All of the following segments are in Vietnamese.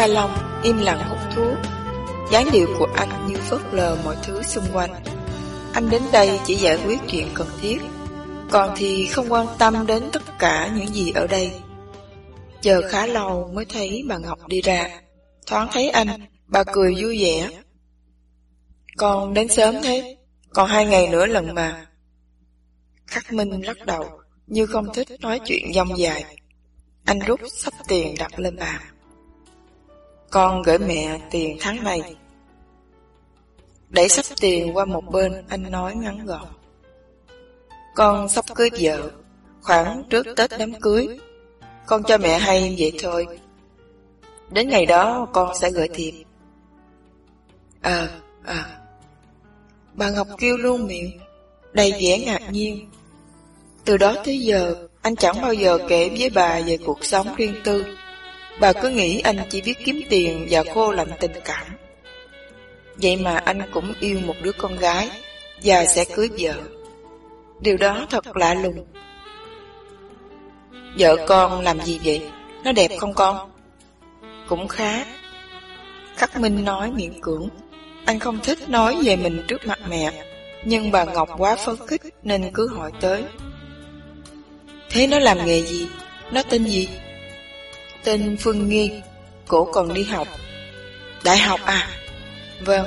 Kha Long im lặng hút thuốc. dáng điệu của anh như phớt lờ mọi thứ xung quanh. Anh đến đây chỉ giải quyết chuyện cần thiết, còn thì không quan tâm đến tất cả những gì ở đây. Chờ khá lâu mới thấy bà Ngọc đi ra. Thoáng thấy anh, bà cười vui vẻ. Con đến sớm thế, còn hai ngày nữa lần mà. Khắc Minh lắc đầu, như không thích nói chuyện dông dài. Anh rút sắp tiền đặt lên bàn. Con gửi mẹ tiền tháng này. Đẩy sắp tiền qua một bên, anh nói ngắn gọn. Con sắp cưới vợ, khoảng trước Tết đám cưới. Con cho mẹ hay vậy thôi. Đến ngày đó con sẽ gửi tiền Ờ, à, à. Bà Ngọc kêu luôn miệng, đầy vẻ ngạc nhiên. Từ đó tới giờ, anh chẳng bao giờ kể với bà về cuộc sống riêng tư. Bà cứ nghĩ anh chỉ biết kiếm tiền và khô lạnh tình cảm. Vậy mà anh cũng yêu một đứa con gái và sẽ cưới vợ. Điều đó thật lạ lùng. Vợ con làm gì vậy? Nó đẹp không con? Cũng khá. Khắc Minh nói miệng cưỡng. Anh không thích nói về mình trước mặt mẹ, nhưng bà Ngọc quá phấn khích nên cứ hỏi tới. Thế nó làm nghề gì? Nó tên gì? Tên Phương Nghi, cổ còn đi học. Đại học à? Vâng.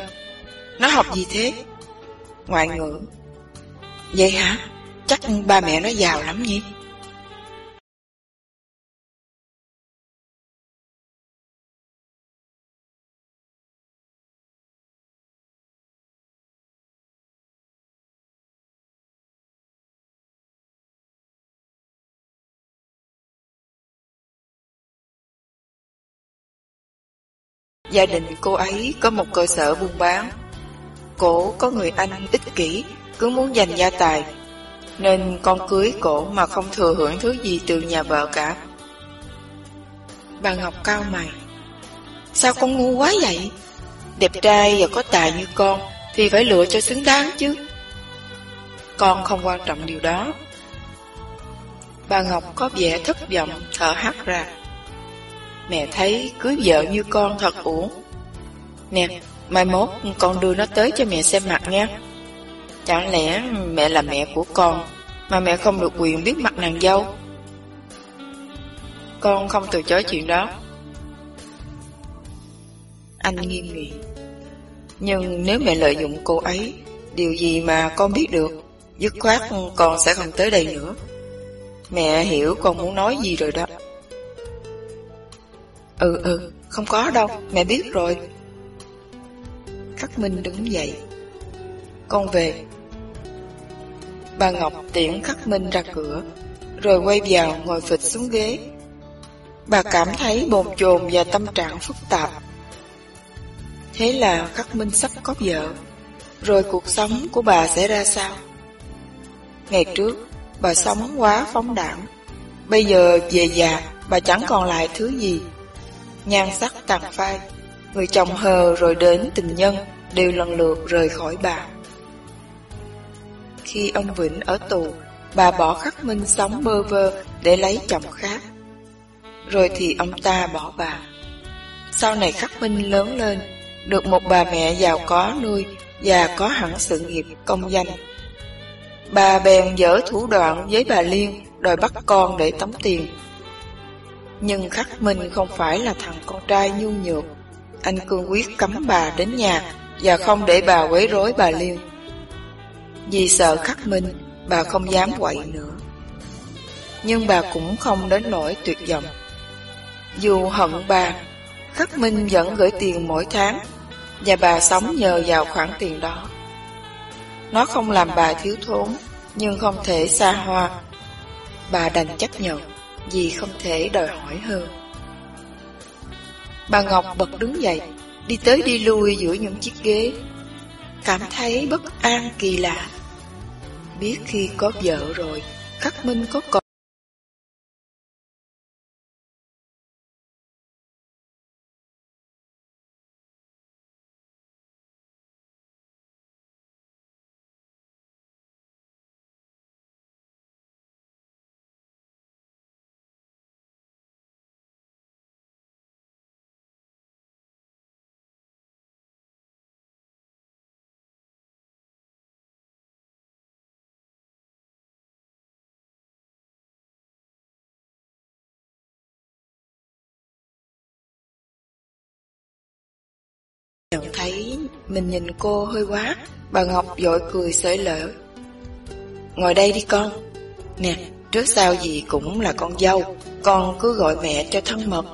Nó học gì thế? Ngoại ngữ. Vậy hả? Chắc ba mẹ nó giàu lắm nhỉ? Gia đình cô ấy có một cơ sở buôn bán. Cổ có người anh ích kỷ, cứ muốn giành gia tài, nên con cưới cổ mà không thừa hưởng thứ gì từ nhà vợ cả. Bà Ngọc cao mày. Sao con ngu quá vậy? Đẹp trai và có tài như con thì phải lựa cho xứng đáng chứ. Con không quan trọng điều đó. Bà Ngọc có vẻ thất vọng thở hắt ra. Mẹ thấy cưới vợ như con thật uổng. Nè, mai mốt con đưa nó tới cho mẹ xem mặt nha. Chẳng lẽ mẹ là mẹ của con Mà mẹ không được quyền biết mặt nàng dâu? Con không từ chối chuyện đó. Anh nghiêm nghị. Nhưng nếu mẹ lợi dụng cô ấy Điều gì mà con biết được Dứt khoát con sẽ không tới đây nữa. Mẹ hiểu con muốn nói gì rồi đó. Ừ ừ, không có đâu, mẹ biết rồi. Khắc Minh đứng dậy. Con về. Bà Ngọc tiễn Khắc Minh ra cửa, rồi quay vào ngồi phịch xuống ghế. Bà cảm thấy bồn chồn và tâm trạng phức tạp. Thế là Khắc Minh sắp có vợ, rồi cuộc sống của bà sẽ ra sao? Ngày trước, bà sống quá phóng đảng Bây giờ về già, bà chẳng còn lại thứ gì nhan sắc tàn phai. Người chồng hờ rồi đến tình nhân đều lần lượt rời khỏi bà. Khi ông Vĩnh ở tù, bà bỏ khắc minh sống bơ vơ để lấy chồng khác. Rồi thì ông ta bỏ bà. Sau này khắc minh lớn lên, được một bà mẹ giàu có nuôi và có hẳn sự nghiệp công danh. Bà bèn dở thủ đoạn với bà Liên đòi bắt con để tống tiền nhưng khắc minh không phải là thằng con trai nhu nhược. Anh cương quyết cấm bà đến nhà Và không để bà quấy rối bà Liêu. Vì sợ khắc minh, Bà không dám quậy nữa. Nhưng bà cũng không đến nỗi tuyệt vọng. Dù hận bà, Khắc Minh vẫn gửi tiền mỗi tháng Và bà sống nhờ vào khoản tiền đó. Nó không làm bà thiếu thốn, Nhưng không thể xa hoa. Bà đành chấp nhận vì không thể đòi hỏi hơn. Bà Ngọc bật đứng dậy, đi tới đi lui giữa những chiếc ghế, cảm thấy bất an kỳ lạ. Biết khi có vợ rồi, Khắc Minh có còn mình nhìn cô hơi quá, bà Ngọc dội cười sởi lỡ. Ngồi đây đi con. Nè, trước sau gì cũng là con dâu, con cứ gọi mẹ cho thân mật.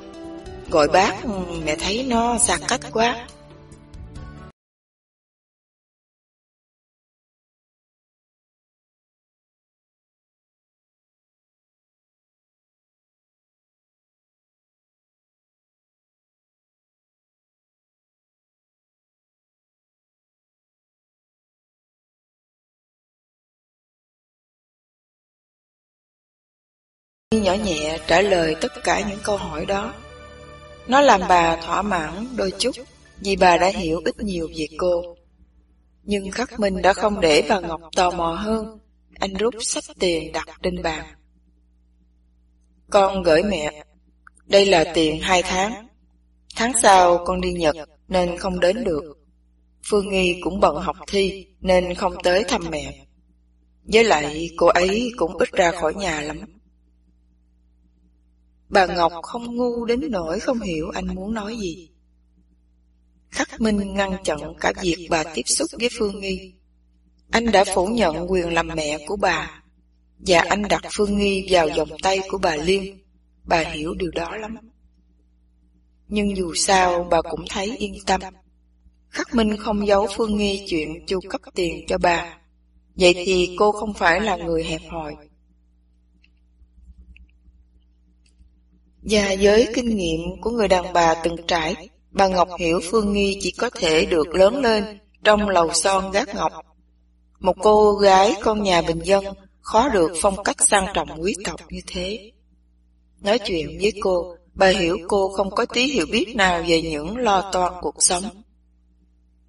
Gọi bác mẹ thấy nó xa cách quá. Nhỏ nhẹ trả lời tất cả những câu hỏi đó. Nó làm bà thỏa mãn đôi chút, vì bà đã hiểu ít nhiều về cô. Nhưng Khắc Minh đã không để bà Ngọc tò mò hơn. Anh rút sắp tiền đặt trên bàn. Con gửi mẹ. Đây là tiền hai tháng. Tháng sau con đi Nhật, nên không đến được. Phương Nghi cũng bận học thi, nên không tới thăm mẹ. Với lại cô ấy cũng ít ra khỏi nhà lắm. Bà Ngọc không ngu đến nỗi không hiểu anh muốn nói gì. Khắc Minh ngăn chặn cả việc bà tiếp xúc với Phương Nghi. Anh đã phủ nhận quyền làm mẹ của bà, và anh đặt Phương Nghi vào vòng tay của bà Liên. Bà hiểu điều đó lắm. Nhưng dù sao bà cũng thấy yên tâm. Khắc Minh không giấu Phương Nghi chuyện chu cấp tiền cho bà. Vậy thì cô không phải là người hẹp hòi. Và với kinh nghiệm của người đàn bà từng trải, bà Ngọc hiểu Phương Nghi chỉ có thể được lớn lên trong lầu son gác ngọc. Một cô gái con nhà bình dân khó được phong cách sang trọng quý tộc như thế. Nói chuyện với cô, bà hiểu cô không có tí hiểu biết nào về những lo toan cuộc sống.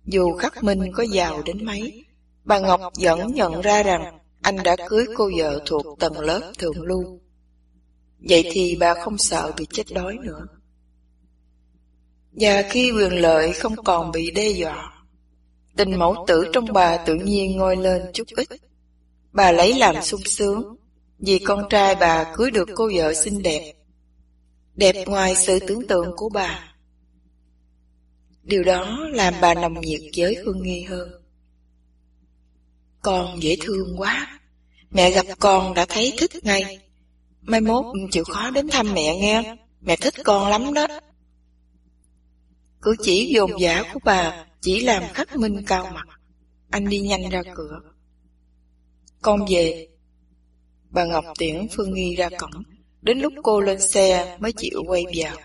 Dù khắc minh có giàu đến mấy, bà Ngọc vẫn nhận ra rằng anh đã cưới cô vợ thuộc tầng lớp thượng lưu. Vậy thì bà không sợ bị chết đói nữa. Và khi quyền lợi không còn bị đe dọa, tình mẫu tử trong bà tự nhiên ngôi lên chút ít. Bà lấy làm sung sướng, vì con trai bà cưới được cô vợ xinh đẹp, đẹp ngoài sự tưởng tượng của bà. Điều đó làm bà nồng nhiệt với hương Nghi hơn. Con dễ thương quá, mẹ gặp con đã thấy thích ngay. Mai mốt ừ, chịu khó đến thăm mẹ nghe. Mẹ thích con lắm đó. Cử chỉ dồn dã của bà Chỉ làm khắc minh cao mặt. Anh đi nhanh ra cửa. Con về. Bà Ngọc tiễn, Phương Nghi ra cổng. Đến lúc cô lên xe mới chịu quay vào.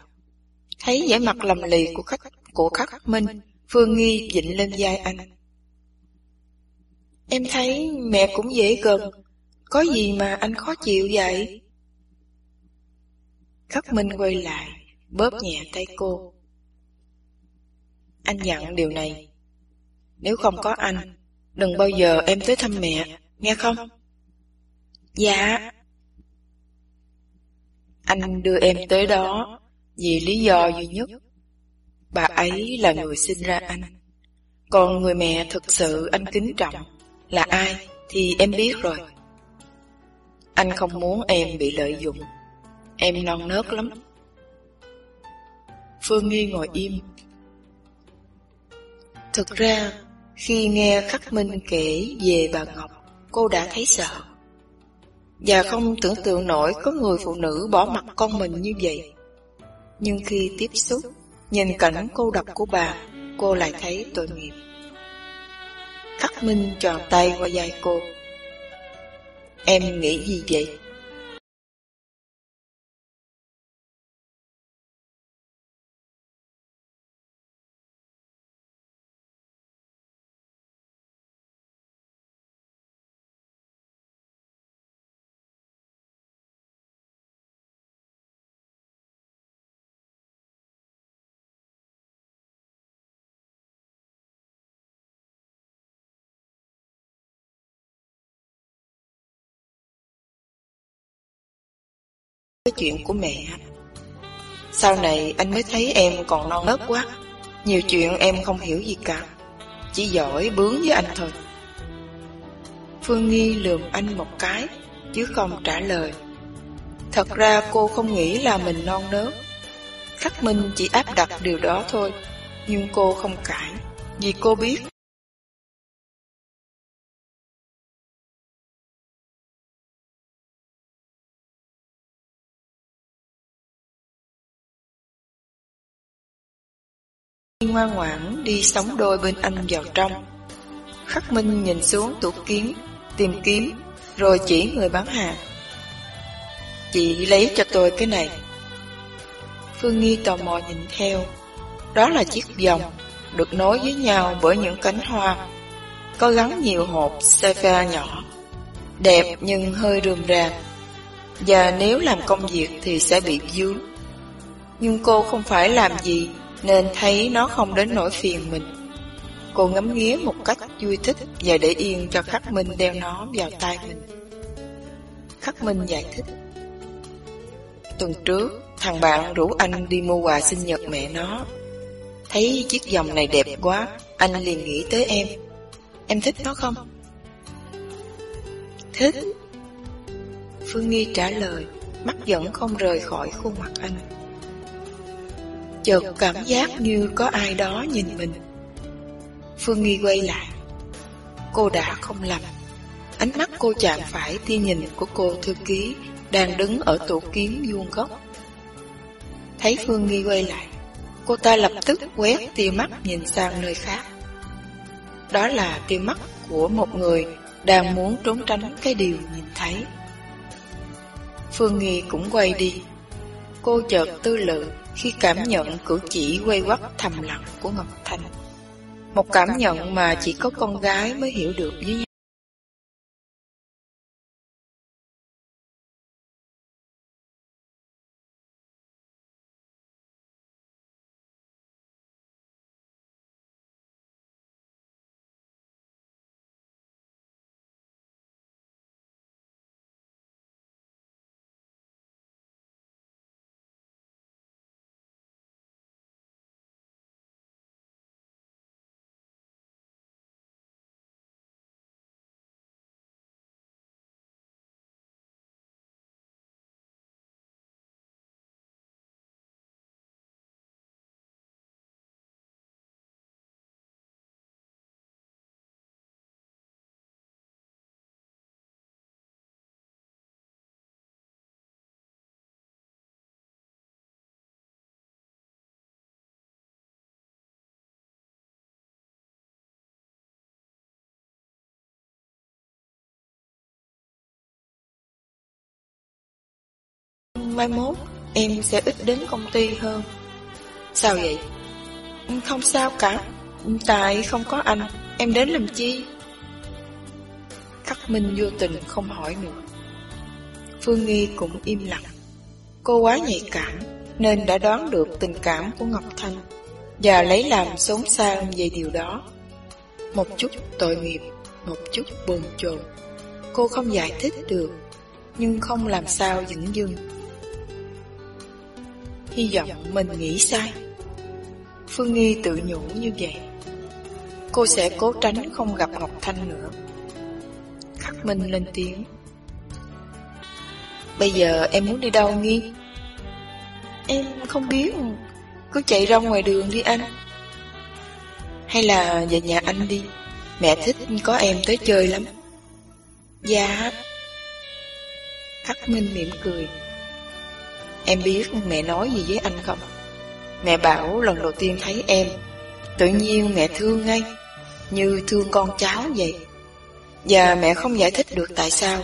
Thấy vẻ mặt lầm lì của khách, của khắc minh, Phương Nghi dịnh lên vai anh. Em thấy mẹ cũng dễ gần. Có gì mà anh khó chịu vậy? Khắc Minh quay lại, bóp nhẹ tay cô. Anh dặn điều này. Nếu không có anh, đừng bao giờ em tới thăm mẹ, nghe không? Dạ. Anh đưa em tới đó vì lý do duy nhất. Bà ấy là người sinh ra anh. Còn người mẹ thực sự anh kính trọng là ai thì em biết rồi. Anh không muốn em bị lợi dụng Em non nớt lắm. Phương Nghi ngồi im. Thực ra, Khi nghe Khắc Minh kể về bà Ngọc, Cô đã thấy sợ. Và không tưởng tượng nổi Có người phụ nữ bỏ mặt con mình như vậy. Nhưng khi tiếp xúc, Nhìn cảnh cô độc của bà, Cô lại thấy tội nghiệp. Khắc Minh tròn tay qua vai cô. Em nghĩ gì vậy? Cái chuyện của mẹ. Sau này anh mới thấy em còn non nớt quá. Nhiều chuyện em không hiểu gì cả. Chỉ giỏi bướng với anh thôi. Phương Nghi lườm anh một cái, chứ không trả lời. Thật ra cô không nghĩ là mình non nớt. Khắc Minh chỉ áp đặt điều đó thôi, nhưng cô không cãi. Vì cô biết ngoan ngoãn đi sống đôi bên anh vào trong. Khắc Minh nhìn xuống tủ kiến, tìm kiếm, rồi chỉ người bán hàng. Chị lấy cho tôi cái này. Phương Nghi tò mò nhìn theo. Đó là chiếc vòng, được nối với nhau bởi những cánh hoa. Có gắn nhiều hộp sapphire nhỏ. Đẹp nhưng hơi rườm rà. Và nếu làm công việc thì sẽ bị dướng. Nhưng cô không phải làm gì nên thấy nó không đến nỗi phiền mình. Cô ngắm nghía một cách vui thích và để yên cho Khắc Minh đeo nó vào tay mình. Khắc Minh giải thích. Tuần trước, thằng bạn rủ anh đi mua quà sinh nhật mẹ nó. Thấy chiếc vòng này đẹp quá, anh liền nghĩ tới em. Em thích nó không? Thích. Phương Nghi trả lời, mắt vẫn không rời khỏi khuôn mặt anh. Chợt cảm giác như có ai đó nhìn mình. Phương Nghi quay lại. Cô đã không lầm. Ánh mắt cô chạm phải tia nhìn của cô thư ký Đang đứng ở tủ kiếm vuông góc. Thấy Phương Nghi quay lại, Cô ta lập tức quét tia mắt nhìn sang nơi khác. Đó là tia mắt của một người Đang muốn trốn tránh cái điều nhìn thấy. Phương Nghi cũng quay đi. Cô chợt tư lượng khi cảm nhận cử chỉ quay quắt thầm lặng của Ngọc thành, Một cảm nhận mà chỉ có con gái mới hiểu được với nhau. Mai mốt em sẽ ít đến công ty hơn. Sao vậy? Không sao cả, tại không có anh, em đến làm chi? Khắc Minh vô tình không hỏi nữa. Phương Nghi cũng im lặng. Cô quá nhạy cảm nên đã đoán được tình cảm của Ngọc Thanh và lấy làm xốn sang về điều đó. Một chút tội nghiệp, một chút bồn chồn. Cô không giải thích được, nhưng không làm sao dững dưng. Hy vọng mình nghĩ sai. Phương Nghi tự nhủ như vậy. Cô sẽ cố tránh không gặp Ngọc Thanh nữa. Khắc Minh lên tiếng. Bây giờ em muốn đi đâu Nghi? Em không biết. Cứ chạy ra ngoài đường đi anh. Hay là về nhà anh đi. Mẹ thích có em tới chơi lắm. Dạ. Khắc Minh mỉm cười. Em biết mẹ nói gì với anh không? Mẹ bảo lần đầu tiên thấy em, Tự nhiên mẹ thương ngay, Như thương con cháu vậy Và mẹ không giải thích được tại sao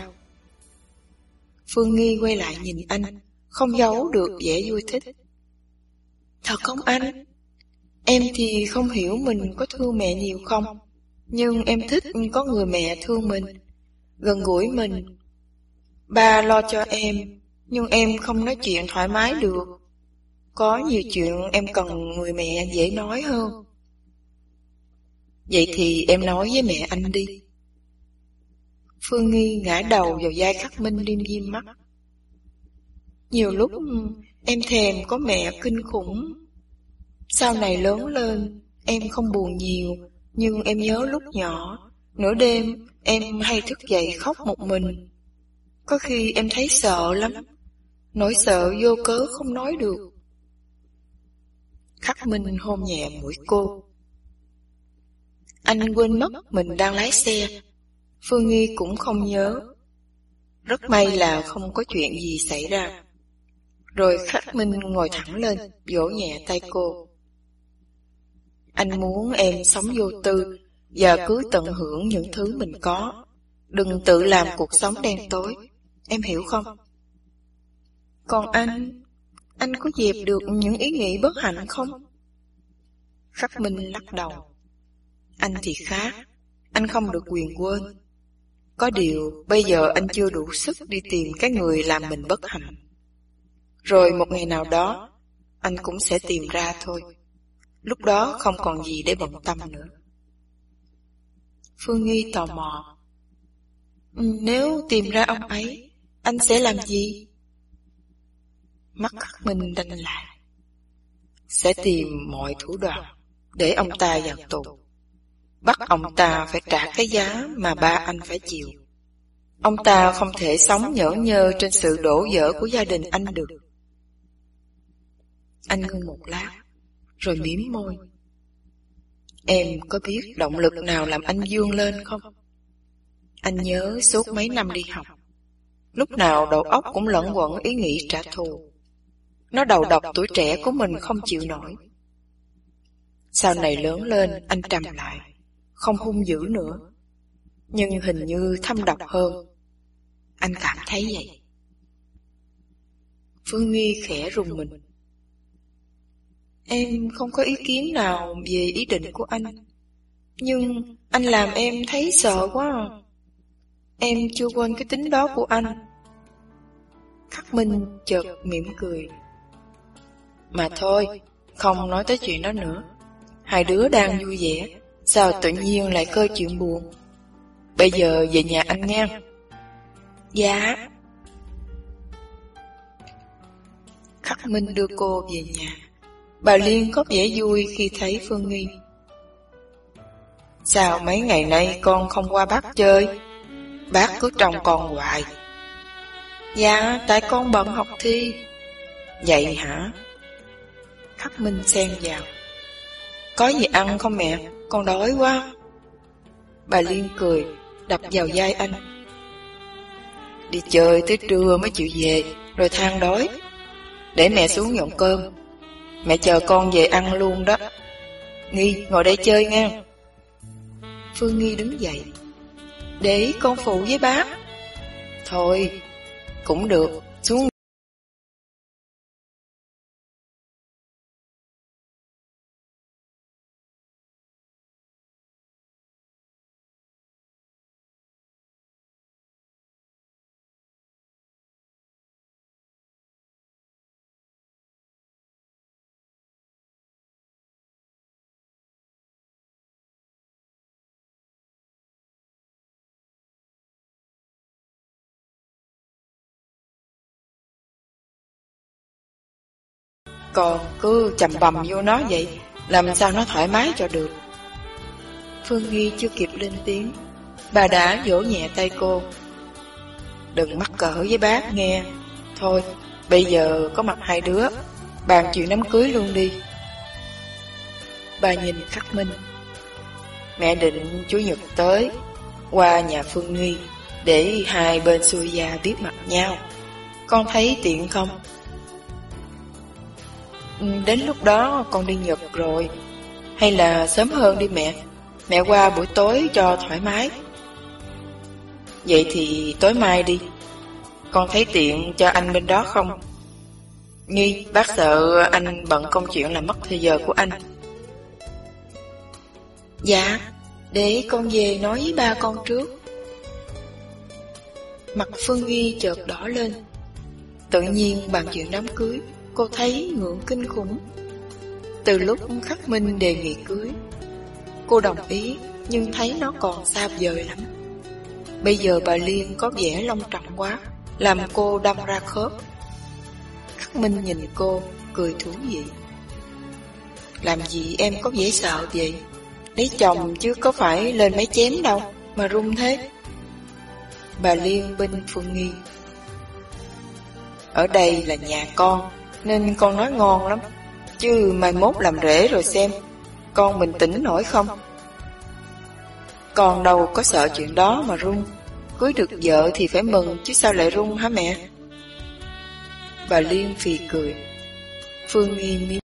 Phương Nghi quay lại nhìn anh, Không giấu được vẻ vui thích Thật không anh? Em thì không hiểu mình có thương mẹ nhiều không, Nhưng em thích có người mẹ thương mình, Gần gũi mình Ba lo cho em nhưng em không nói chuyện thoải mái được. Có nhiều chuyện em cần người mẹ dễ nói hơn. Vậy thì em nói với mẹ anh đi. Phương Nghi ngã đầu vào vai khắc minh đêm ghim mắt. Nhiều lúc em thèm có mẹ kinh khủng. Sau này lớn lên, em không buồn nhiều, nhưng em nhớ lúc nhỏ, nửa đêm em hay thức dậy khóc một mình. Có khi em thấy sợ lắm, Nỗi sợ vô cớ không nói được Khắc Minh hôn nhẹ mũi cô Anh quên mất mình đang lái xe. Phương Nghi cũng không nhớ. Rất may là không có chuyện gì xảy ra. Rồi Khắc Minh ngồi thẳng lên, vỗ nhẹ tay cô. Anh muốn em sống vô tư và cứ tận hưởng những thứ mình có. Đừng tự làm cuộc sống đen tối. Em hiểu không? Còn anh, anh có dẹp được những ý nghĩ bất hạnh không? Khắc Minh lắc đầu. Anh thì khác, anh không được quyền quên. Có điều, bây giờ anh chưa đủ sức đi tìm cái người làm mình bất hạnh. Rồi một ngày nào đó, anh cũng sẽ tìm ra thôi. Lúc đó không còn gì để bận tâm nữa. Phương Nghi tò mò. Ừ, nếu tìm ra ông ấy, anh sẽ làm gì? Mắt khắc minh đanh lại. Sẽ tìm mọi thủ đoạn để ông ta vào tù. Bắt ông ta phải trả cái giá mà ba anh phải chịu. Ông ta không thể sống nhở nhơ trên sự đổ vỡ của gia đình anh được. Anh ngưng một lát, rồi mím môi. Em có biết động lực nào làm anh dương lên không? Anh nhớ suốt mấy năm đi học, lúc nào đầu óc cũng lẫn quẩn ý nghĩ trả thù. Nó đầu độc tuổi trẻ của mình không chịu nổi. Sau này lớn lên, anh trầm lại, không hung dữ nữa. Nhưng hình như thâm độc hơn. Anh cảm thấy vậy. Phương Nghi khẽ rùng mình. Em không có ý kiến nào về ý định của anh. Nhưng anh làm em thấy sợ quá Em chưa quên cái tính đó của anh. Khắc Minh chợt mỉm cười. Mà thôi, không nói tới chuyện đó nữa. Hai đứa đang vui vẻ, sao tự nhiên lại cơ chuyện buồn. Bây giờ về nhà anh nghe. Dạ. Khắc Minh đưa cô về nhà. Bà Liên có vẻ vui khi thấy Phương Nghi. Sao mấy ngày nay con không qua bác chơi? Bác cứ trông con hoài. Dạ, tại con bận học thi. Vậy hả? Khắc Minh xen vào. Có gì ăn không mẹ? Con đói quá. Bà Liên cười, đập vào vai anh. Đi chơi tới trưa mới chịu về, rồi than đói. Để mẹ xuống nhộn cơm. Mẹ chờ con về ăn luôn đó. Nghi, ngồi đây chơi nghe. Phương Nghi đứng dậy. Để con phụ với bác. Thôi, cũng được, xuống Còn cứ chầm bầm vô nó vậy, Làm sao nó thoải mái cho được. Phương Nghi chưa kịp lên tiếng. Bà đã vỗ nhẹ tay cô. Đừng mắc cỡ với bác nghe. Thôi, bây giờ có mặt hai đứa, Bàn chuyện đám cưới luôn đi. Bà nhìn khắc minh. Mẹ định Chủ nhật tới, Qua nhà Phương Nghi, Để hai bên xuôi gia biết mặt nhau. Con thấy tiện không? Đến lúc đó con đi Nhật rồi. Hay là sớm hơn đi mẹ. Mẹ qua buổi tối cho thoải mái. Vậy thì tối mai đi. Con thấy tiện cho anh bên đó không? Nghi, bác sợ anh bận công chuyện làm mất thời giờ của anh. Dạ Để con về nói với ba con trước. Mặt Phương Nghi chợt đỏ lên. Tự nhiên bàn chuyện đám cưới. Cô thấy ngưỡng kinh khủng. Từ lúc Khắc Minh đề nghị cưới, Cô đồng ý, Nhưng thấy nó còn xa vời lắm. Bây giờ bà Liên có vẻ long trọng quá, Làm cô đâm ra khớp. Khắc Minh nhìn cô, Cười thú vị. Làm gì em có vẻ sợ vậy? Lấy chồng chứ có phải lên máy chém đâu, Mà run thế. Bà Liên bên Phương Nghi. Ở đây là nhà con nên con nói ngon lắm Chứ mai mốt làm rễ rồi xem, Con mình tỉnh nổi không Con đâu có sợ chuyện đó mà run. Cưới được vợ thì phải mừng, chứ sao lại run hả mẹ? Bà Liên phì cười. Phương Nghi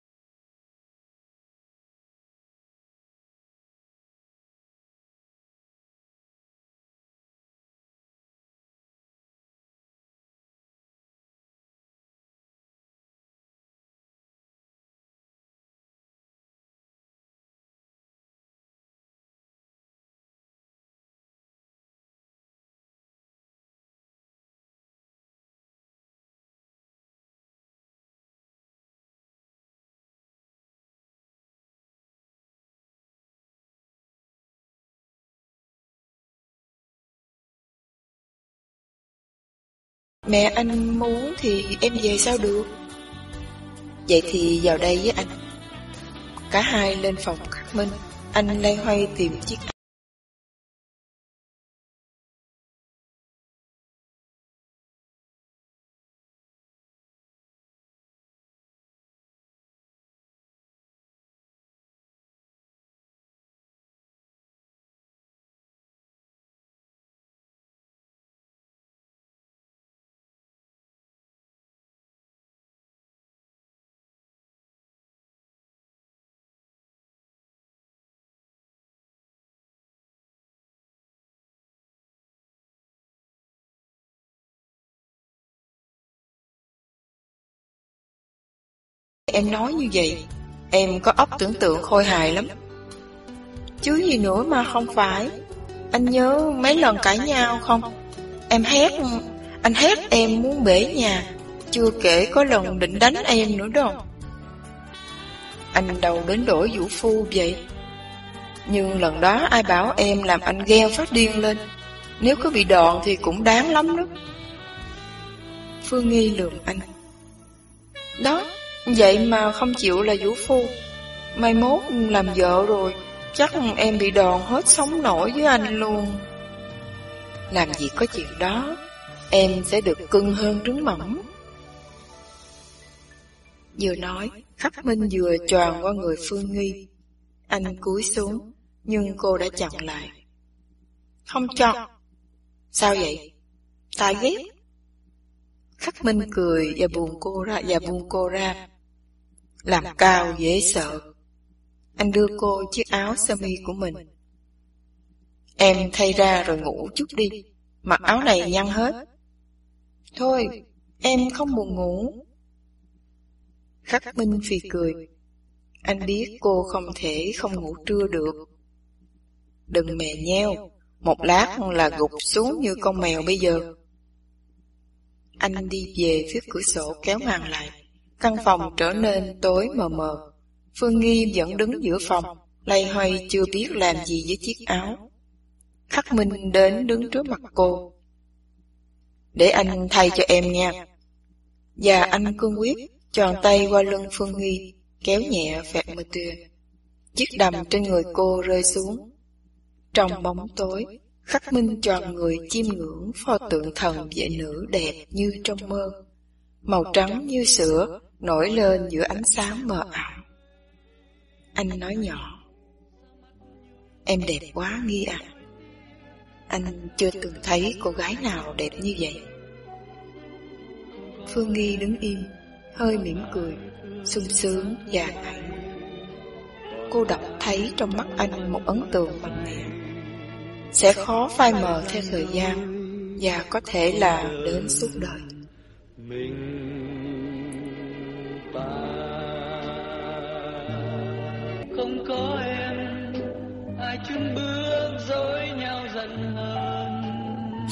Mẹ anh muốn thì em về sao được? Vậy thì vào đây với anh. Cả hai lên phòng khắc minh. Anh lay hoay tìm chiếc Em nói như vậy, Em có óc tưởng tượng khôi hài lắm. Chứ gì nữa mà không phải. Anh nhớ mấy lần cãi nhau không? Em hét, Anh hét em muốn bể nhà, Chưa kể có lần định đánh em nữa đâu Anh đầu đến đổi vũ phu vậy. Nhưng lần đó ai bảo em làm anh ghen phát điên lên. Nếu có bị đòn thì cũng đáng lắm đó. Phương Nghi lườm anh. Đó Vậy mà không chịu là vũ phu. Mai mốt làm vợ rồi, Chắc em bị đòn hết sống nổi với anh luôn. Làm gì có chuyện đó, Em sẽ được cưng hơn trứng mỏng. Vừa nói, Khắc Minh vừa tròn qua người Phương Nghi. Anh cúi xuống, Nhưng cô đã chặn lại. Không cho. Sao vậy? Ta ghét. Khắc Minh cười và buồn cô ra, và buông cô ra làm cao dễ sợ. Anh đưa cô chiếc áo sơ mi của mình. Em thay ra rồi ngủ chút đi, mặc áo này nhăn hết. Thôi, em không buồn ngủ. Khắc Minh phì cười. Anh biết cô không thể không ngủ trưa được. Đừng mè nheo, một lát là gục xuống như con mèo bây giờ. Anh đi về phía cửa sổ kéo màn lại. Căn phòng trở nên tối mờ mờ. Phương Nghi vẫn đứng giữa phòng, lay hoay chưa biết làm gì với chiếc áo. Khắc Minh đến đứng trước mặt cô. Để anh thay cho em nha. Và anh cương quyết, tròn tay qua lưng Phương Nghi, kéo nhẹ vẹt mơ tưa. Chiếc đầm trên người cô rơi xuống. Trong bóng tối, Khắc Minh tròn người chiêm ngưỡng pho tượng thần vệ nữ đẹp như trong mơ. Màu trắng như sữa, nổi lên giữa ánh sáng mờ ảo. Anh nói nhỏ, Em đẹp quá nghi à. Anh chưa từng thấy cô gái nào đẹp như vậy. Phương Nghi đứng im, hơi mỉm cười, sung sướng và ngại Cô đọc thấy trong mắt anh một ấn tượng mạnh mẽ. Sẽ khó phai mờ theo thời gian và có thể là đến suốt đời.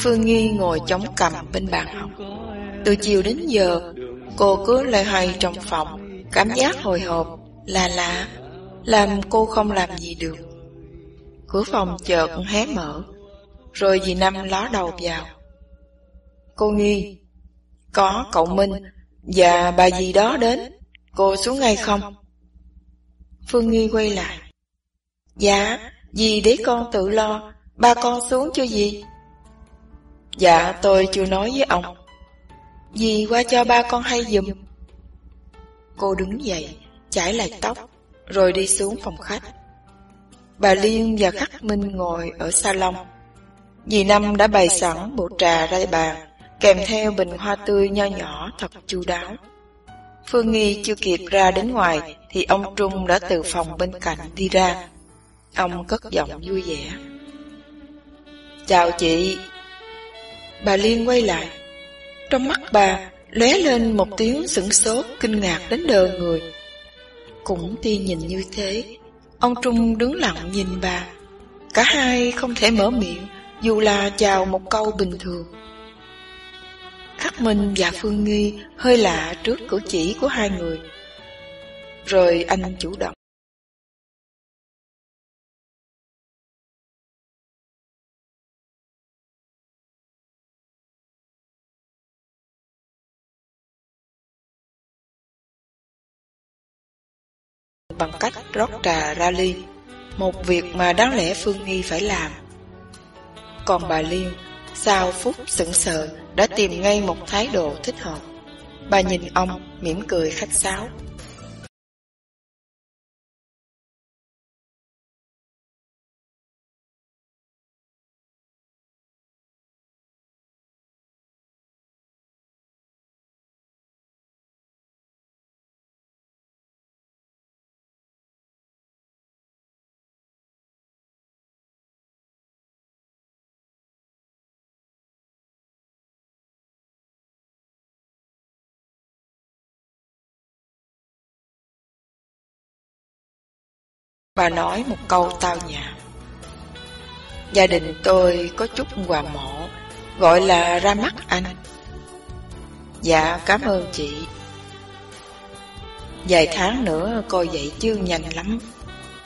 Phương Nghi ngồi chống cằm bên bàn học Từ chiều đến giờ Cô cứ lê hoay trong phòng Cảm giác hồi hộp Là lạ Làm cô không làm gì được Cửa phòng chợt hé mở Rồi dì Năm ló đầu vào Cô Nghi Có cậu Minh Và bà dì đó đến Cô xuống ngay không Phương Nghi quay lại. Dạ, dì để con tự lo, ba con xuống cho dì. Dạ, tôi chưa nói với ông. Dì qua cho ba con hay giùm Cô đứng dậy, chải lại tóc, rồi đi xuống phòng khách. Bà Liên và Khắc Minh ngồi ở salon. Dì Năm đã bày sẵn bộ trà ra bàn, kèm theo bình hoa tươi nho nhỏ thật chu đáo. Phương Nghi chưa kịp ra đến ngoài thì ông Trung đã từ phòng bên cạnh đi ra. Ông cất giọng vui vẻ. Chào chị. Bà Liên quay lại. Trong mắt bà lóe lên một tiếng sửng sốt kinh ngạc đến đờ người. Cũng ti nhìn như thế, ông Trung đứng lặng nhìn bà. Cả hai không thể mở miệng dù là chào một câu bình thường. Khắc Minh và Phương Nghi hơi lạ trước cử chỉ của hai người. Rồi anh chủ động. Bằng cách rót trà ra ly, một việc mà đáng lẽ Phương Nghi phải làm. Còn bà Liên, sau phút sững sờ, đã tìm ngay một thái độ thích hợp. Bà nhìn ông, mỉm cười khách sáo. Bà nói một câu tao nhã. Gia đình tôi có chút quà mộ, gọi là ra mắt anh. Dạ, cảm ơn chị. Vài tháng nữa coi vậy chứ nhanh lắm.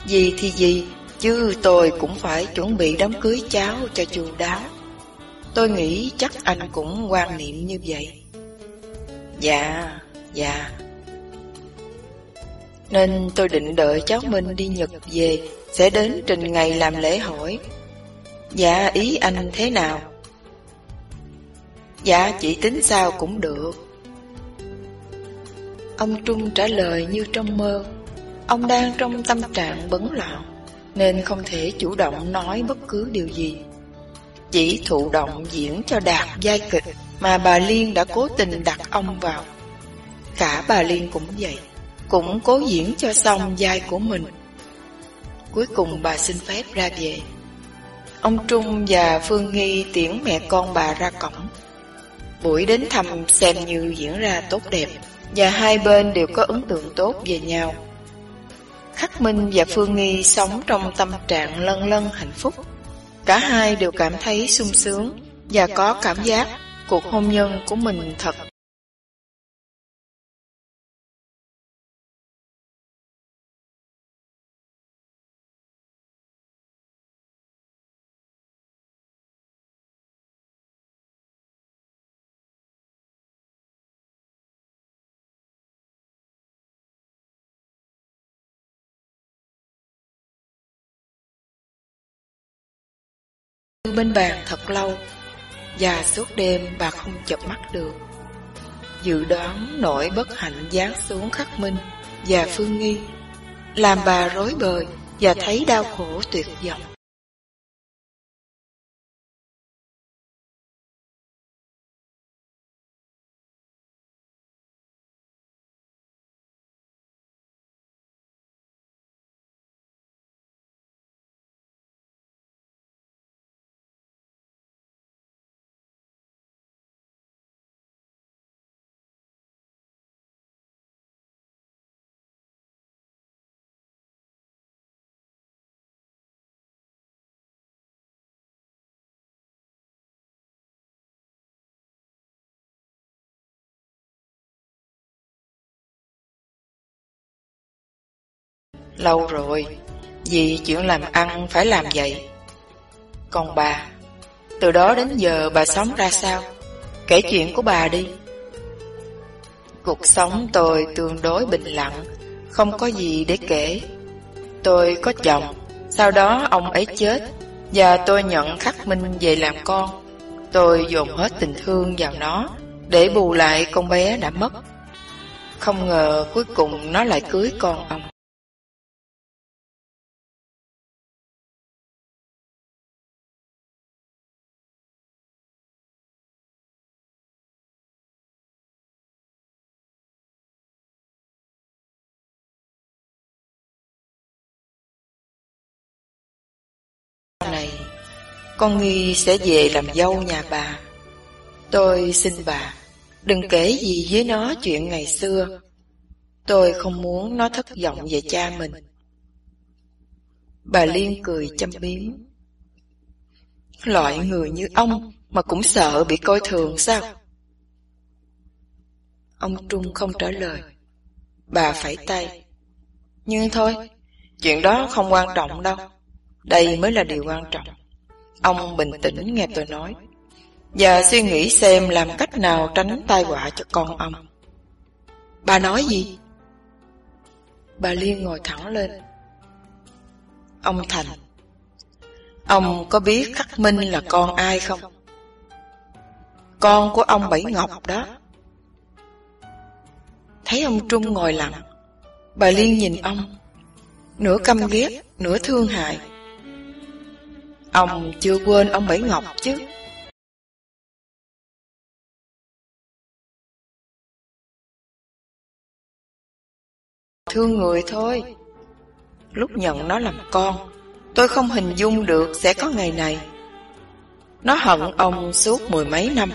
Gì thì gì, chứ tôi cũng phải chuẩn bị đám cưới cháu cho chu đáo. Tôi nghĩ chắc anh cũng quan niệm như vậy. Dạ, dạ. Nên tôi định đợi cháu Minh đi Nhật về, Sẽ đến trình ngày làm lễ hỏi. Dạ ý anh thế nào? Dạ chị tính sao cũng được. Ông Trung trả lời như trong mơ. Ông đang trong tâm trạng bấn loạn, Nên không thể chủ động nói bất cứ điều gì. Chỉ thụ động diễn cho đạt giai kịch Mà bà Liên đã cố tình đặt ông vào. Cả bà Liên cũng vậy cũng cố diễn cho xong vai của mình. Cuối cùng bà xin phép ra về. Ông Trung và Phương Nghi tiễn mẹ con bà ra cổng. Buổi đến thăm xem như diễn ra tốt đẹp, và hai bên đều có ấn tượng tốt về nhau. Khắc Minh và Phương Nghi sống trong tâm trạng lân lân hạnh phúc. Cả hai đều cảm thấy sung sướng và có cảm giác cuộc hôn nhân của mình thật bên bàn thật lâu, Và suốt đêm bà không chợp mắt được. Dự đoán nỗi bất hạnh giáng xuống khắc minh Và phương nghi, Làm bà rối bời Và thấy đau khổ tuyệt vọng. Lâu rồi, vì chuyện làm ăn phải làm vậy. Còn bà, từ đó đến giờ bà sống ra sao? Kể chuyện của bà đi. Cuộc sống tôi tương đối bình lặng, không có gì để kể. Tôi có chồng, sau đó ông ấy chết, và tôi nhận khắc minh về làm con. Tôi dồn hết tình thương vào nó, để bù lại con bé đã mất. Không ngờ cuối cùng nó lại cưới con ông. Con Nghi sẽ về làm dâu nhà bà. Tôi xin bà, đừng kể gì với nó chuyện ngày xưa. Tôi không muốn nó thất vọng về cha mình. Bà Liên cười châm biếm. Loại người như ông mà cũng sợ bị coi thường sao? Ông Trung không trả lời. Bà phải tay. Nhưng thôi, chuyện đó không quan trọng đâu. Đây mới là điều quan trọng. Ông bình tĩnh nghe tôi nói. Và suy nghĩ xem làm cách nào tránh tai họa cho con ông. Bà nói gì? Bà Liên ngồi thẳng lên. Ông Thành Ông có biết Khắc Minh là con ai không? Con của ông Bảy Ngọc đó. Thấy ông Trung ngồi lặng, bà Liên nhìn ông, nửa căm ghét, nửa thương hại. Ông chưa quên ông Bảy Ngọc chứ? Thương người thôi. Lúc nhận nó làm con, tôi không hình dung được sẽ có ngày này. Nó hận ông suốt mười mấy năm,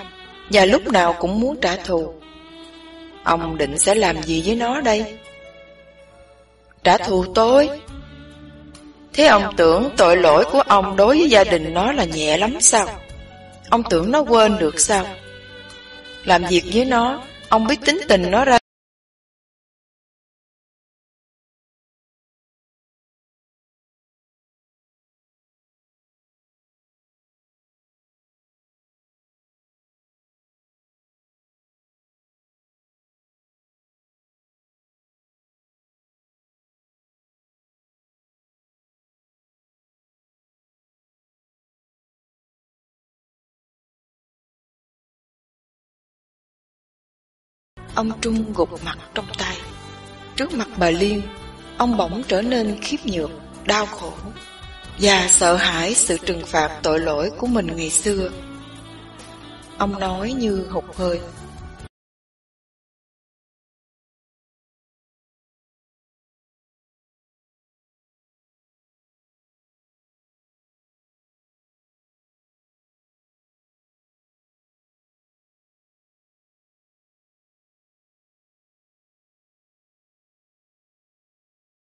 và lúc nào cũng muốn trả thù. Ông định sẽ làm gì với nó đây? Trả thù tôi? Thế ông tưởng tội lỗi của ông đối với gia đình nó là nhẹ lắm sao? Ông tưởng nó quên được sao? Làm việc với nó, ông biết tính tình nó ra Ông Trung gục mặt trong tay. Trước mặt bà Liên, Ông bỗng trở nên khiếp nhược, Đau khổ Và sợ hãi sự trừng phạt tội lỗi của mình ngày xưa. Ông nói như hụt hơi.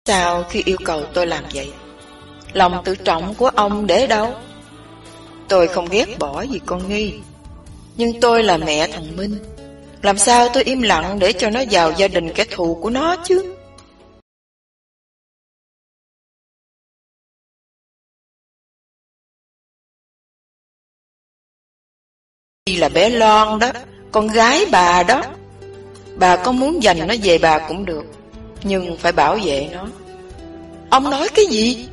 Sao khi yêu cầu tôi làm vậy? Lòng tự trọng của ông để đâu? Tôi không ghét bỏ gì con Nghi Nhưng tôi là mẹ thằng Minh Làm sao tôi im lặng để cho nó vào gia đình kẻ thù của nó chứ? là bé Loan đó, Con gái bà đó Bà có muốn dành nó về bà cũng được nhưng phải bảo vệ nó. Ông nói cái gì?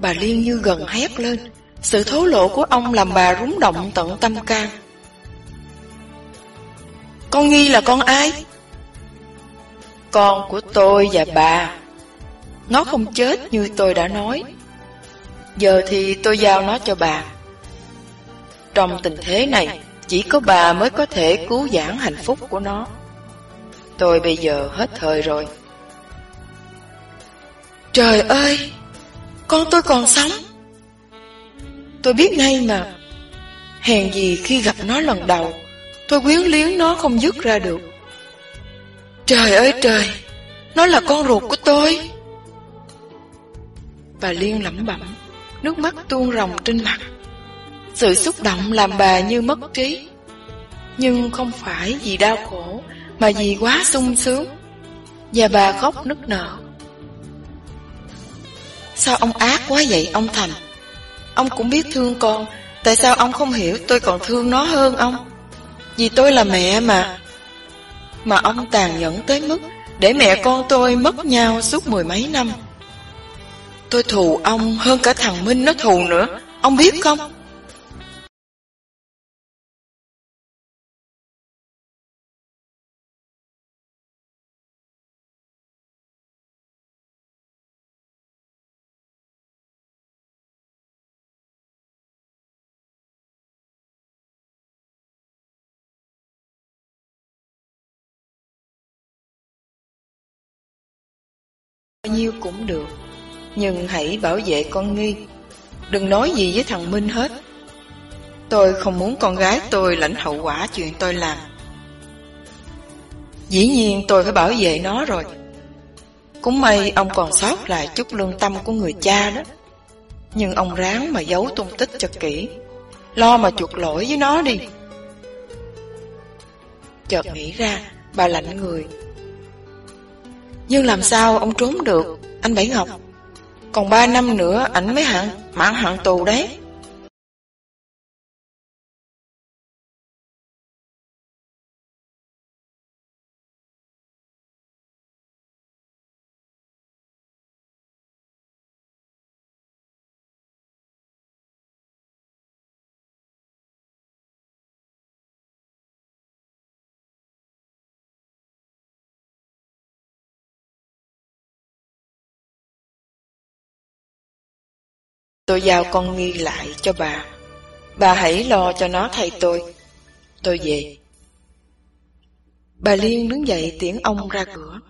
Bà Liên như gần hét lên. Sự thố lộ của ông làm bà rúng động tận tâm can. Con nghi là con ai? Con của tôi và bà. Nó không chết như tôi đã nói. Giờ thì tôi giao nó cho bà. Trong tình thế này, Chỉ có bà mới có thể cứu giảng hạnh phúc của nó. Tôi bây giờ hết thời rồi. Trời ơi, Con tôi còn sống. Tôi biết ngay mà. Hèn gì khi gặp nó lần đầu, Tôi quyến liếng nó không dứt ra được. Trời ơi trời, Nó là con ruột của tôi. Bà Liên lẩm bẩm, Nước mắt tuôn ròng trên mặt. Sự xúc động làm bà như mất trí. Nhưng không phải vì đau khổ mà vì quá sung sướng Và bà khóc nức nở. Sao ông ác quá vậy, ông Thành? Ông cũng biết thương con, Tại sao ông không hiểu tôi còn thương nó hơn ông? Vì tôi là mẹ mà. Mà ông tàn nhẫn tới mức Để mẹ con tôi mất nhau suốt mười mấy năm. Tôi thù ông hơn cả thằng Minh nó thù nữa, Ông biết không? Bao nhiêu cũng được Nhưng hãy bảo vệ con Nghi Đừng nói gì với thằng Minh hết. Tôi không muốn con gái tôi lãnh hậu quả chuyện tôi làm. Dĩ nhiên tôi phải bảo vệ nó rồi. Cũng may ông còn sót lại chút lương tâm của người cha đó. Nhưng ông ráng mà giấu tung tích cho kỹ. Lo mà chuộc lỗi với nó đi. Chợt nghĩ ra, bà lạnh người. Nhưng làm sao ông trốn được, anh Bảy Ngọc? Còn ba năm nữa ảnh mới hạn, mãn hạn tù đấy. Tôi giao con nghi lại cho bà. Bà hãy lo cho nó thay tôi. Tôi về. Bà Liên đứng dậy tiễn ông ra cửa.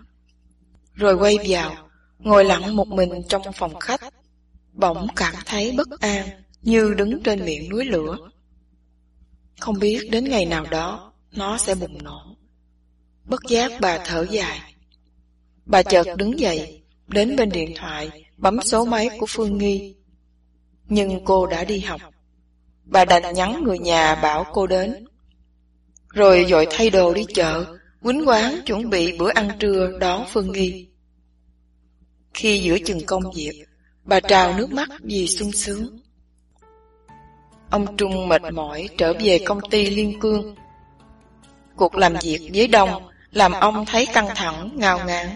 Rồi quay vào, ngồi lặng một mình trong phòng khách. Bỗng cảm thấy bất an, như đứng trên miệng núi lửa. Không biết đến ngày nào đó, nó sẽ bùng nổ. Bất giác bà thở dài. Bà chợt đứng dậy, đến bên điện thoại, bấm số máy của Phương Nghi nhưng cô đã đi học. Bà đành nhắn người nhà bảo cô đến. Rồi dội thay đồ đi chợ, quýnh quán chuẩn bị bữa ăn trưa đón Phương Nghi. Khi giữa chừng công việc, bà trào nước mắt vì sung sướng. Ông Trung mệt mỏi trở về công ty Liên Cương. Cuộc làm việc với đông làm ông thấy căng thẳng, ngao ngán.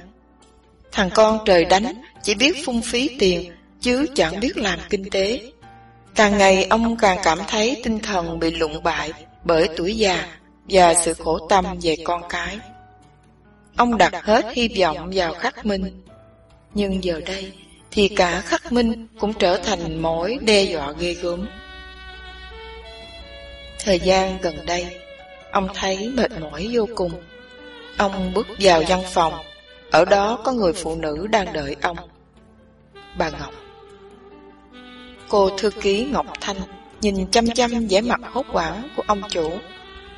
Thằng con trời đánh chỉ biết phung phí tiền chứ chẳng biết làm kinh tế. Càng ngày ông càng cảm thấy tinh thần bị lụng bại bởi tuổi già và sự khổ tâm về con cái. Ông đặt hết hy vọng vào khắc minh. Nhưng giờ đây thì cả khắc minh cũng trở thành mối đe dọa ghê gớm. Thời gian gần đây, ông thấy mệt mỏi vô cùng. Ông bước vào văn phòng, ở đó có người phụ nữ đang đợi ông. Bà Ngọc Cô thư ký Ngọc Thanh nhìn chăm chăm vẻ mặt hốt hoảng của ông chủ.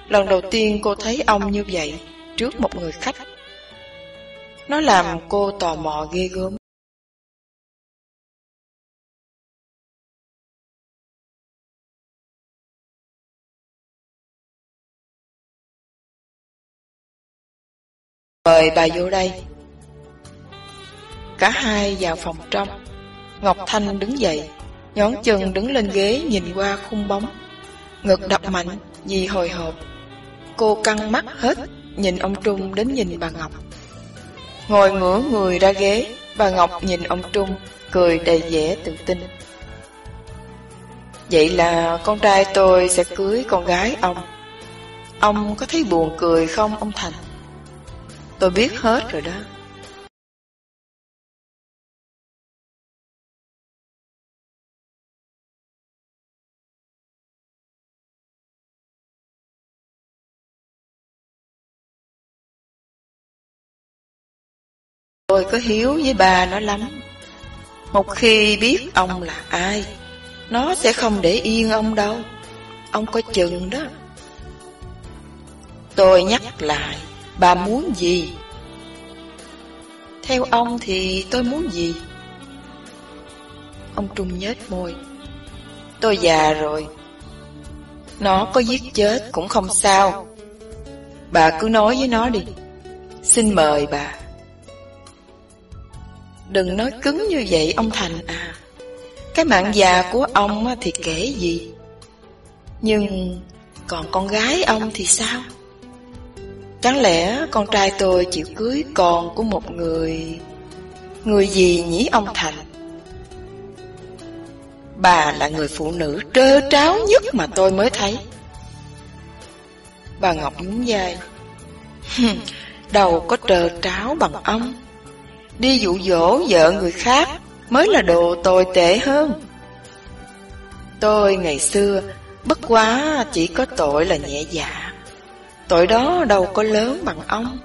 Lần đầu tiên cô thấy ông như vậy trước một người khách. Nó làm cô tò mò ghê gớm. Mời bà vô đây. Cả hai vào phòng trong. Ngọc Thanh đứng dậy, Nhón chân đứng lên ghế, nhìn qua khung bóng. Ngực đập mạnh, vì hồi hộp. Cô căng mắt hết, Nhìn ông Trung đến nhìn bà Ngọc. Ngồi ngửa người ra ghế, Bà Ngọc nhìn ông Trung, Cười đầy vẻ tự tin. Vậy là con trai tôi sẽ cưới con gái ông. Ông có thấy buồn cười không, ông Thành? Tôi biết hết rồi đó. Tôi có hiếu với bà nó lắm. Một khi biết ông là ai, Nó sẽ không để yên ông đâu. Ông có chừng đó. Tôi nhắc lại, Bà muốn gì? Theo ông thì tôi muốn gì? Ông Trung nhếch môi. Tôi già rồi. Nó có giết chết cũng không sao. Bà cứ nói với nó đi. Xin mời bà. Đừng nói cứng như vậy, ông Thành. À Cái mạng già của ông thì kể gì? Nhưng còn con gái ông thì sao? Chẳng lẽ con trai tôi chịu cưới con của một người Người gì nhỉ, ông Thành? Bà là người phụ nữ trơ tráo nhất mà tôi mới thấy. Bà Ngọc nhún vai đầu có trơ tráo bằng ông. Đi dụ dỗ vợ người khác Mới là đồ tồi tệ hơn Tôi ngày xưa, Bất quá chỉ có tội là nhẹ dạ Tội đó đâu có lớn bằng ông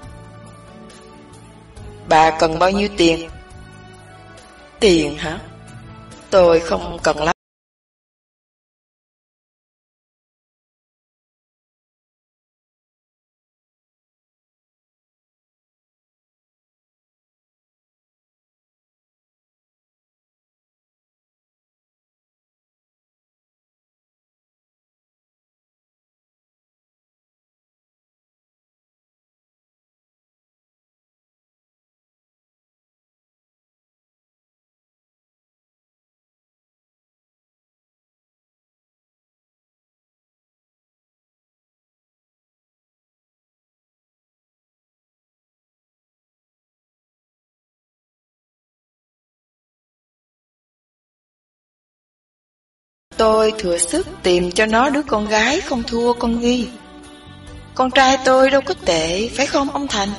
Bà cần bao nhiêu tiền? Tiền hả? Tôi không cần lắm tôi thừa sức tìm cho nó đứa con gái không thua con Nghi. Con trai tôi đâu có tệ, phải không ông Thành?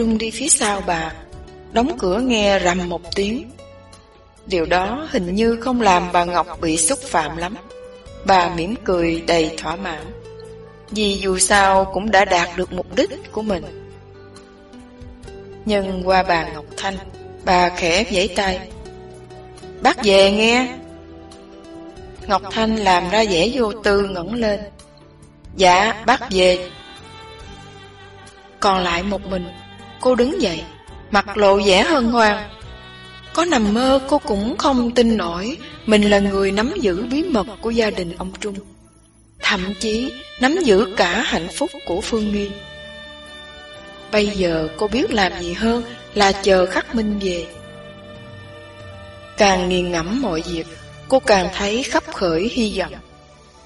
Trung đi phía sau bà, đóng cửa nghe rầm một tiếng. Điều đó hình như không làm bà Ngọc bị xúc phạm lắm. Bà mỉm cười đầy thỏa mãn. Vì dù sao cũng đã đạt được mục đích của mình. Nhưng qua bà Ngọc Thanh, bà khẽ giãy tay. Bác về nghe. Ngọc Thanh làm ra vẻ vô tư ngẩng lên. Dạ, bác về. Còn lại một mình, Cô đứng dậy, mặt lộ vẻ hân hoan. Có nằm mơ cô cũng không tin nổi mình là người nắm giữ bí mật của gia đình ông Trung. Thậm chí nắm giữ cả hạnh phúc của Phương Nghi. Bây giờ cô biết làm gì hơn là chờ khắc minh về. Càng nghiền ngẫm mọi việc, cô càng thấy khắp khởi hy vọng,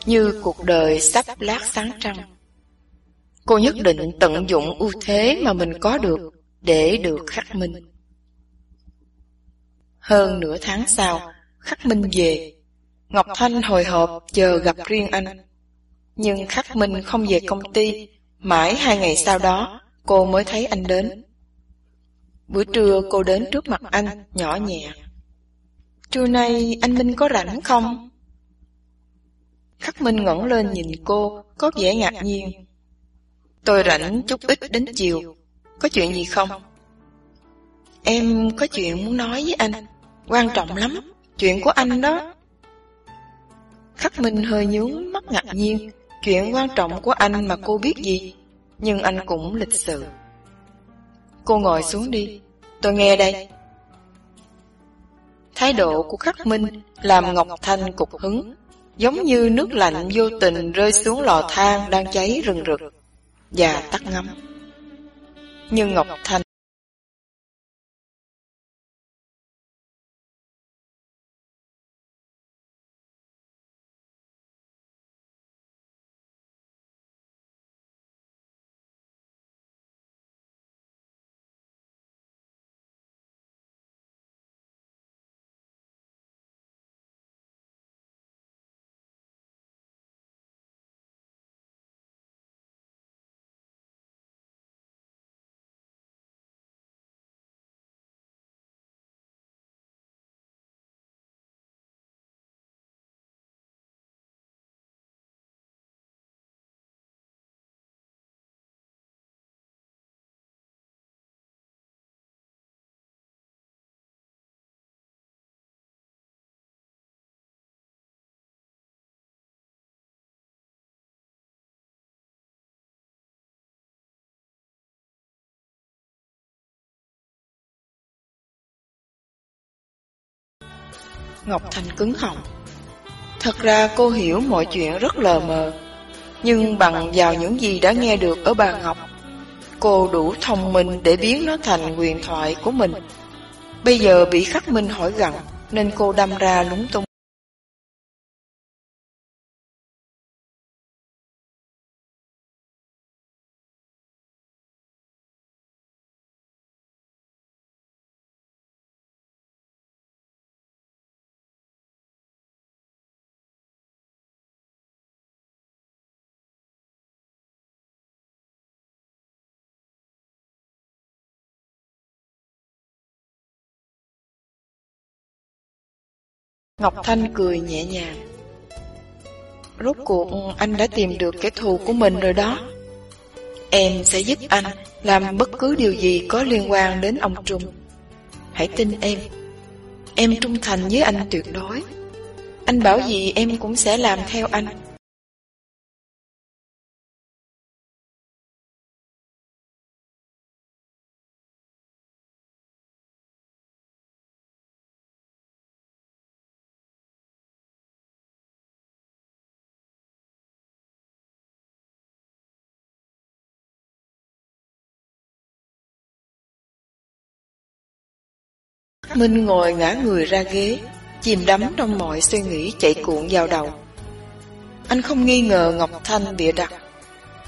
như cuộc đời sắp lát sáng trăng. Cô nhất định tận dụng ưu thế mà mình có được để được khắc minh. Hơn nửa tháng sau, khắc minh về. Ngọc Thanh hồi hộp chờ gặp riêng anh. Nhưng khắc minh không về công ty, mãi hai ngày sau đó cô mới thấy anh đến. Bữa trưa cô đến trước mặt anh, nhỏ nhẹ. Trưa nay anh Minh có rảnh không? Khắc Minh ngẩng lên nhìn cô, có vẻ ngạc nhiên. Tôi rảnh chút ít đến chiều. Có chuyện gì không? Em có chuyện muốn nói với anh. Quan trọng lắm. Chuyện của anh đó. Khắc Minh hơi nhướng mắt ngạc nhiên. Chuyện quan trọng của anh mà cô biết gì? Nhưng anh cũng lịch sự. Cô ngồi xuống đi. Tôi nghe đây. Thái độ của Khắc Minh Làm Ngọc Thanh cục hứng. Giống như nước lạnh vô tình rơi xuống lò than đang cháy rừng rực và tắt ngấm. Nhưng Ngọc Thanh Ngọc Thành cứng họng. Thật ra cô hiểu mọi chuyện rất lờ mờ, nhưng bằng vào những gì đã nghe được ở bà Ngọc, cô đủ thông minh để biến nó thành quyền thoại của mình. Bây giờ bị khắc minh hỏi gặn, nên cô đâm ra lúng tung. Ngọc Thanh cười nhẹ nhàng. Rốt cuộc, anh đã tìm được kẻ thù của mình rồi đó. Em sẽ giúp anh làm bất cứ điều gì có liên quan đến ông Trung. Hãy tin em. Em trung thành với anh tuyệt đối. Anh bảo gì em cũng sẽ làm theo anh. Minh ngồi ngã người ra ghế, chìm đắm trong mọi suy nghĩ chạy cuộn vào đầu. Anh không nghi ngờ Ngọc Thanh bịa đặt,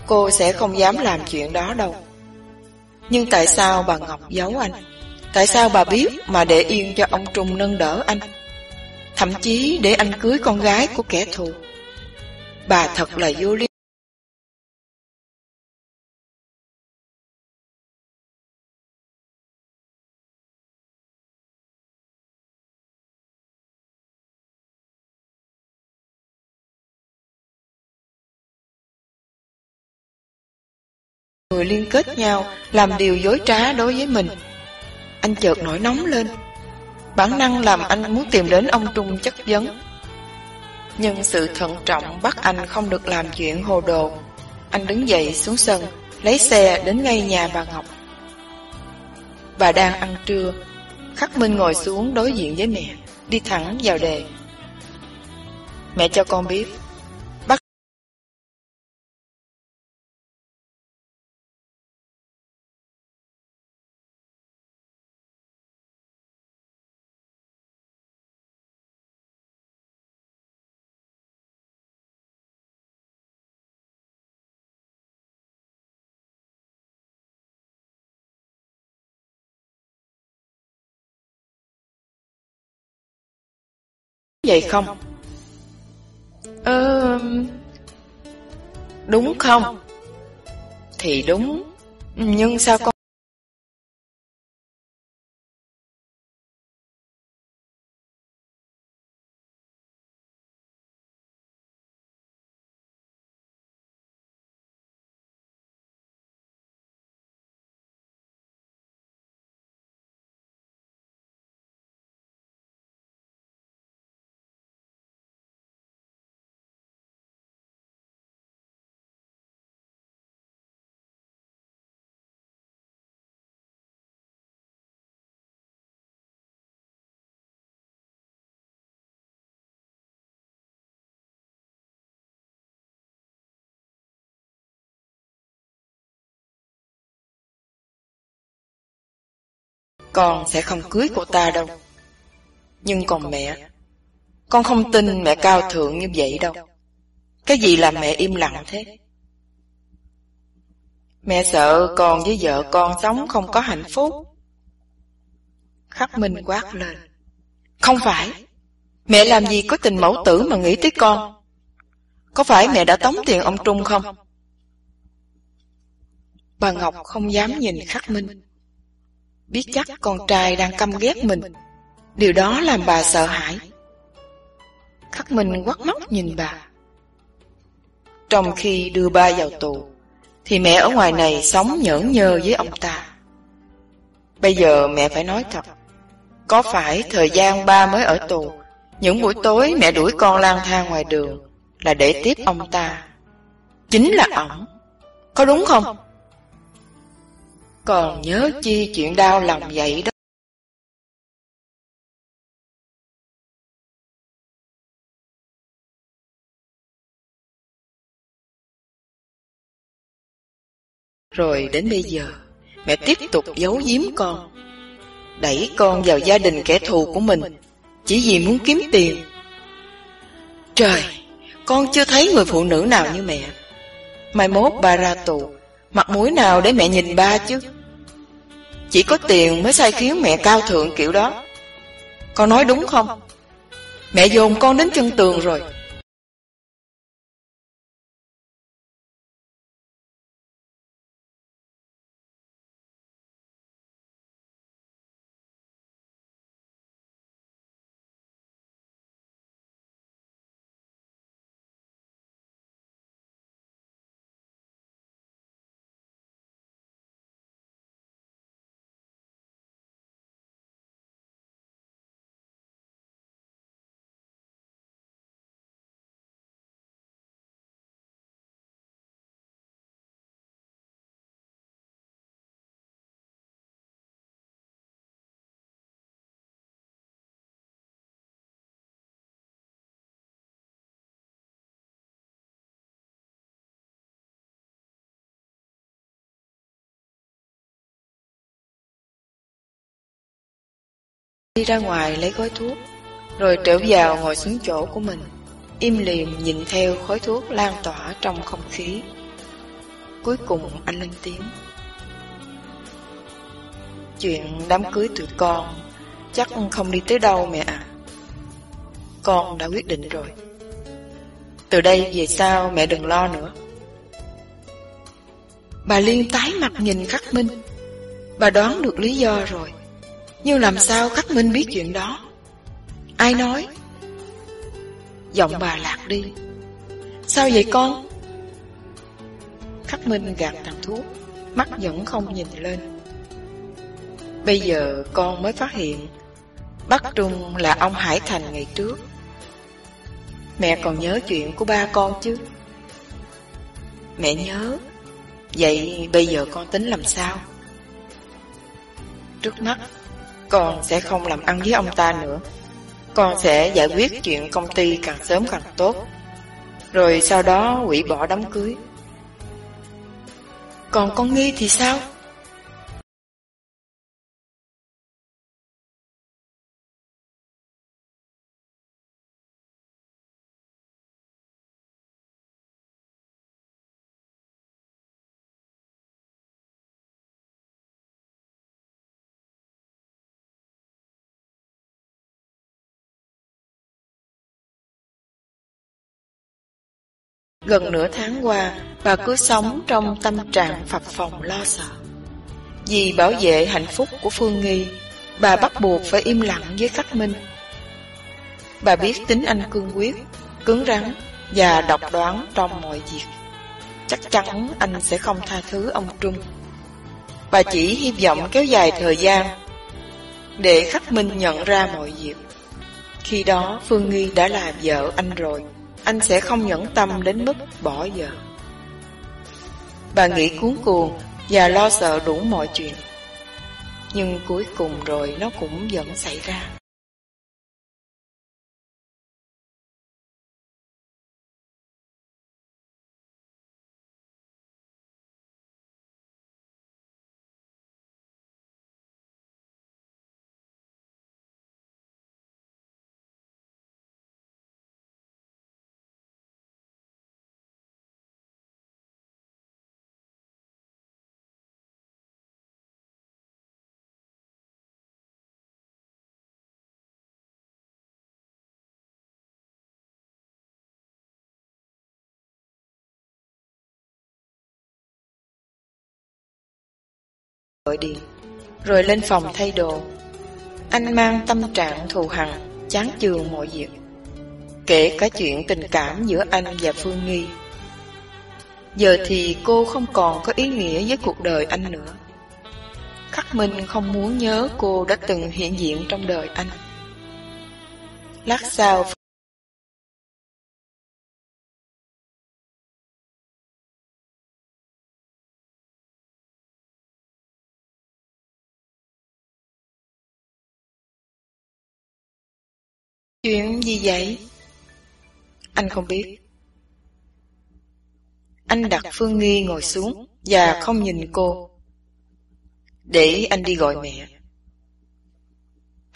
cô sẽ không dám làm chuyện đó đâu. Nhưng tại sao bà Ngọc giấu anh? Tại sao bà biết mà để yên cho ông Trung nâng đỡ anh? Thậm chí để anh cưới con gái của kẻ thù. Bà thật là vô lý. Người liên kết nhau làm điều dối trá đối với mình. Anh chợt nổi nóng lên. Bản năng làm anh muốn tìm đến ông Trung chất vấn. Nhưng sự thận trọng bắt anh không được làm chuyện hồ đồ. Anh đứng dậy xuống sân, lấy xe đến ngay nhà bà Ngọc. Bà đang ăn trưa. Khắc Minh ngồi xuống đối diện với mẹ, đi thẳng vào đề. Mẹ cho con biết, vậy không? Ờ... Đúng không? Thì đúng, nhưng sao con... Con sẽ không cưới cô ta đâu. Nhưng còn mẹ, con không tin mẹ cao thượng như vậy đâu. Cái gì làm mẹ im lặng thế? Mẹ sợ con với vợ con sống không có hạnh phúc. Khắc Minh quát lên. Không phải. Mẹ làm gì có tình mẫu tử mà nghĩ tới con. Có phải mẹ đã tống tiền ông Trung không? Bà Ngọc không dám nhìn Khắc Minh biết chắc con trai đang căm ghét mình. Điều đó làm bà sợ hãi. Khắc Minh quắt mắt nhìn bà. Trong khi đưa ba vào tù, thì mẹ ở ngoài này sống nhởn nhơ với ông ta. Bây giờ mẹ phải nói thật. Có phải thời gian ba mới ở tù, những buổi tối mẹ đuổi con lang thang ngoài đường là để tiếp ông ta? Chính là ổng. Có đúng không? Còn nhớ chi chuyện đau lòng vậy đó. Rồi đến bây giờ, mẹ tiếp tục giấu giếm con. Đẩy con vào gia đình kẻ thù của mình, chỉ vì muốn kiếm tiền. Trời, con chưa thấy người phụ nữ nào như mẹ. Mai mốt ba ra tù, mặt mũi nào để mẹ nhìn ba chứ? Chỉ có tiền mới sai khiến mẹ cao thượng kiểu đó Con nói đúng không? Mẹ dồn con đến chân tường rồi Đi ra ngoài lấy gói thuốc, rồi trở vào ngồi xuống chỗ của mình, im lìm nhìn theo khói thuốc lan tỏa trong không khí. Cuối cùng anh lên tiếng. Chuyện đám cưới tụi con chắc không đi tới đâu mẹ ạ. Con đã quyết định rồi. Từ đây về sau mẹ đừng lo nữa. Bà Liên tái mặt nhìn Khắc Minh. Bà đoán được lý do rồi. Nhưng làm sao Khắc Minh biết chuyện đó? Ai nói? Giọng bà lạc đi. Sao vậy con? Khắc Minh gạt thằng thuốc, mắt vẫn không nhìn lên. Bây giờ con mới phát hiện Bắc Trung là ông Hải Thành ngày trước Mẹ còn nhớ chuyện của ba con chứ Mẹ nhớ Vậy bây giờ con tính làm sao? Trước mắt con sẽ không làm ăn với ông ta nữa. Con sẽ giải quyết chuyện công ty càng sớm càng tốt. Rồi sau đó hủy bỏ đám cưới. Còn con nghi thì sao? Gần nửa tháng qua, bà cứ sống trong tâm trạng phập phòng lo sợ. Vì bảo vệ hạnh phúc của Phương Nghi, bà bắt buộc phải im lặng với Khắc Minh. Bà biết tính anh cương quyết, cứng rắn và độc đoán trong mọi việc. Chắc chắn anh sẽ không tha thứ ông Trung. Bà chỉ hy vọng kéo dài thời gian để Khắc Minh nhận ra mọi việc. Khi đó Phương Nghi đã là vợ anh rồi anh sẽ không nhẫn tâm đến mức bỏ vợ. Bà nghĩ cuốn cuồng và lo sợ đủ mọi chuyện. Nhưng cuối cùng rồi nó cũng vẫn xảy ra. Gọi điện, rồi lên phòng thay đồ. Anh mang tâm trạng thù hằn, chán chường mọi việc. Kể cả chuyện tình cảm giữa anh và Phương Nghi. Giờ thì cô không còn có ý nghĩa với cuộc đời anh nữa. Khắc Minh không muốn nhớ cô đã từng hiện diện trong đời anh. Lát sau Chuyện gì vậy? Anh không biết. Anh đặt Phương Nghi ngồi xuống và không nhìn cô. Để anh đi gọi mẹ.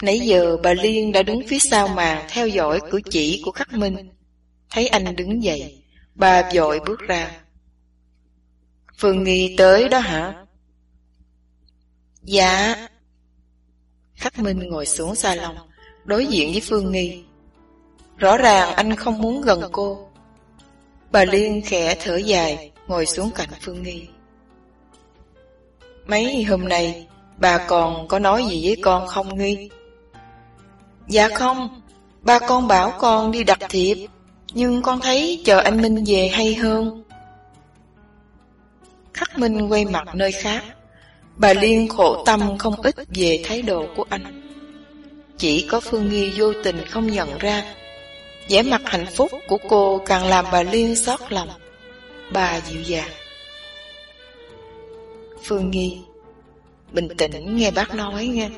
Nãy giờ bà Liên đã đứng phía sau màn theo dõi cử chỉ của Khắc Minh. Thấy anh đứng dậy, bà vội bước ra. Phương Nghi tới đó hả? Dạ. Khắc Minh ngồi xuống salon đối diện với Phương Nghi. Rõ ràng anh không muốn gần cô. Bà Liên khẽ thở dài, ngồi xuống cạnh Phương Nghi. Mấy hôm nay, bà còn có nói gì với con không Nghi? Dạ không, ba con bảo con đi đặt thiệp, nhưng con thấy chờ anh Minh về hay hơn. Khắc Minh quay mặt nơi khác, bà Liên khổ tâm không ít về thái độ của anh. Chỉ có Phương Nghi vô tình không nhận ra. Vẻ mặt hạnh phúc của cô càng làm bà Liên xót lòng. Bà dịu dàng. Phương Nghi, Bình tĩnh nghe bác nói nghe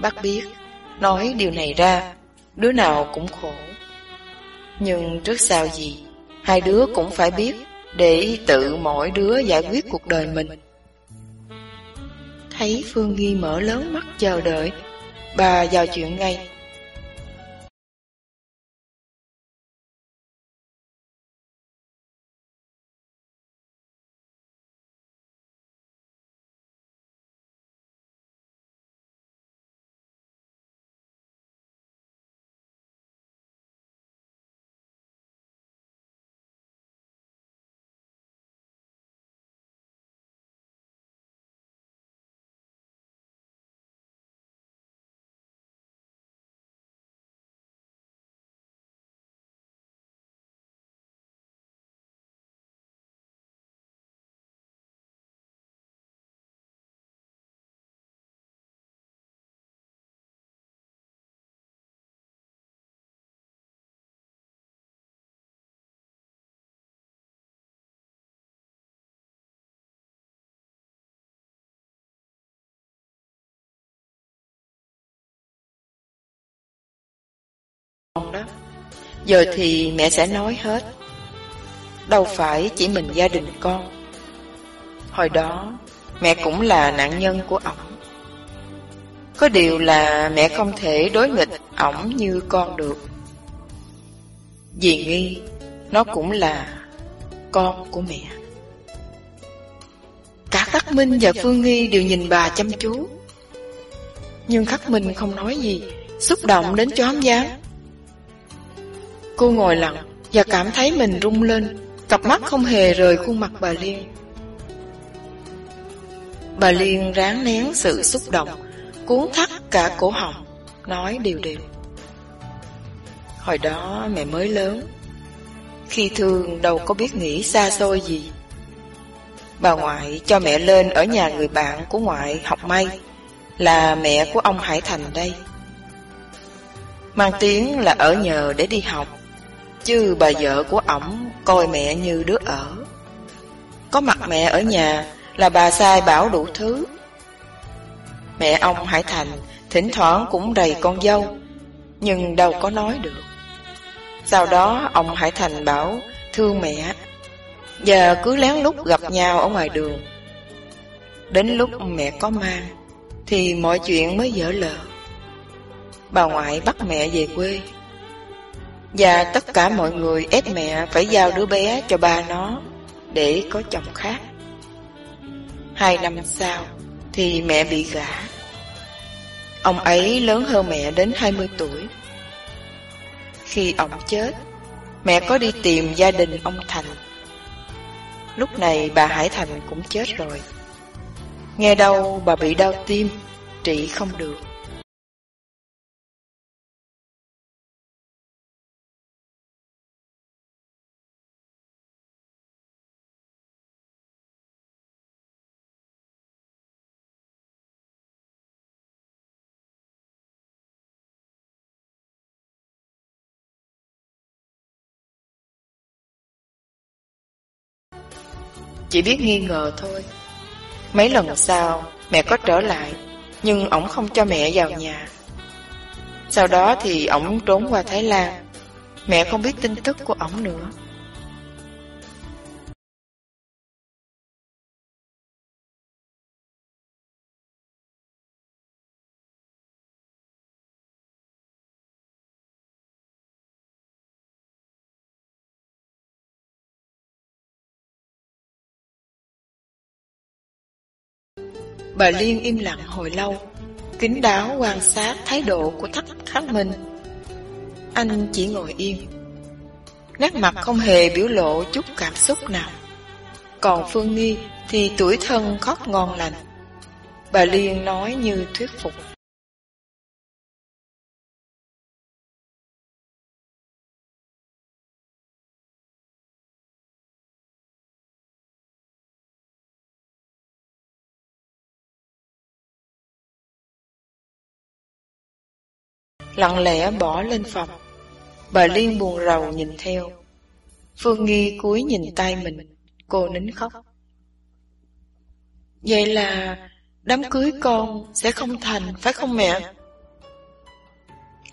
Bác biết, Nói điều này ra, Đứa nào cũng khổ. Nhưng trước sau gì, Hai đứa cũng phải biết Để tự mỗi đứa giải quyết cuộc đời mình. Thấy Phương Nghi mở lớn mắt chờ đợi Bà vào chuyện ngay. Giờ thì mẹ sẽ nói hết. Đâu phải chỉ mình gia đình con. Hồi đó, Mẹ cũng là nạn nhân của ổng. Có điều là mẹ không thể đối nghịch ổng như con được. Vì nghi, Nó cũng là Con của mẹ. Cả Khắc Minh và Phương Nghi đều nhìn bà chăm chú. Nhưng Khắc Minh không nói gì, Xúc động đến chóm dáng Cô ngồi lặng và cảm thấy mình rung lên, cặp mắt không hề rời khuôn mặt bà Liên. Bà Liên ráng nén sự xúc động, cuốn thắt cả cổ họng, nói điều điều. Hồi đó mẹ mới lớn, khi thương đâu có biết nghĩ xa xôi gì. Bà ngoại cho mẹ lên ở nhà người bạn của ngoại học may, là mẹ của ông Hải Thành đây. Mang tiếng là ở nhờ để đi học Chứ bà vợ của ổng coi mẹ như đứa ở. Có mặt mẹ ở nhà là bà sai bảo đủ thứ. Mẹ ông Hải Thành thỉnh thoảng cũng đầy con dâu, Nhưng đâu có nói được. Sau đó ông Hải Thành bảo, thương mẹ Và cứ lén lút gặp nhau ở ngoài đường. Đến lúc mẹ có mang, Thì mọi chuyện mới dở lờ. Bà ngoại bắt mẹ về quê và tất cả mọi người ép mẹ phải giao đứa bé cho ba nó Để có chồng khác. Hai năm sau Thì mẹ bị gả. Ông ấy lớn hơn mẹ đến 20 tuổi. Khi ông chết, Mẹ có đi tìm gia đình ông Thành. Lúc này bà Hải Thành cũng chết rồi. Nghe đâu bà bị đau tim, Trị không được. Chỉ biết nghi ngờ thôi. Mấy lần sau, Mẹ có trở lại, Nhưng ổng không cho mẹ vào nhà. Sau đó thì ổng trốn qua Thái Lan. Mẹ không biết tin tức của ổng nữa. Bà Liên im lặng hồi lâu, kính đáo quan sát thái độ của thất khắc minh. Anh chỉ ngồi im, nét mặt không hề biểu lộ chút cảm xúc nào. Còn Phương Nghi thì tuổi thân khóc ngon lành. Bà Liên nói như thuyết phục. Lặng lẽ bỏ lên phòng. Bà Liên buồn rầu nhìn theo. Phương Nghi cúi nhìn tay mình, cô nín khóc. Vậy là đám cưới con sẽ không thành, phải không mẹ?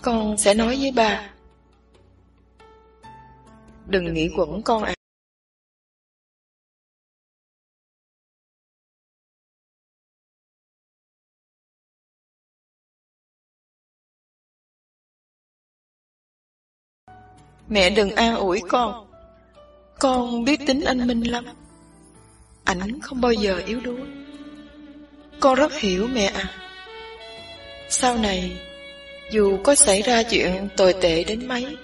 Con sẽ nói với bà. Đừng nghĩ quẩn con ạ. Mẹ đừng an ủi con. Con biết tính anh Minh lắm. Ảnh không bao giờ yếu đuối. Con rất hiểu mẹ à. Sau này, dù có xảy ra chuyện tồi tệ đến mấy,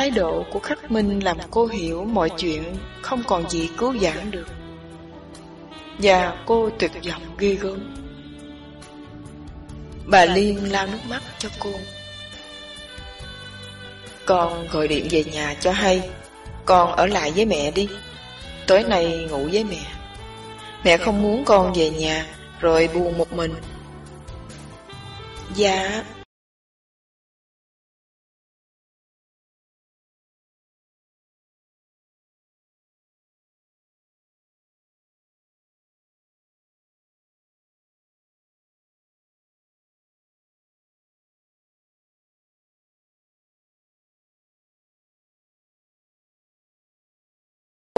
Thái độ của Khắc Minh làm cô hiểu mọi chuyện không còn gì cứu vãn được. Và cô tuyệt vọng ghi gớm. Bà Liên lao nước mắt cho cô. Con gọi điện về nhà cho hay, con ở lại với mẹ đi. Tối nay ngủ với mẹ. Mẹ không muốn con về nhà rồi buồn một mình. Dạ,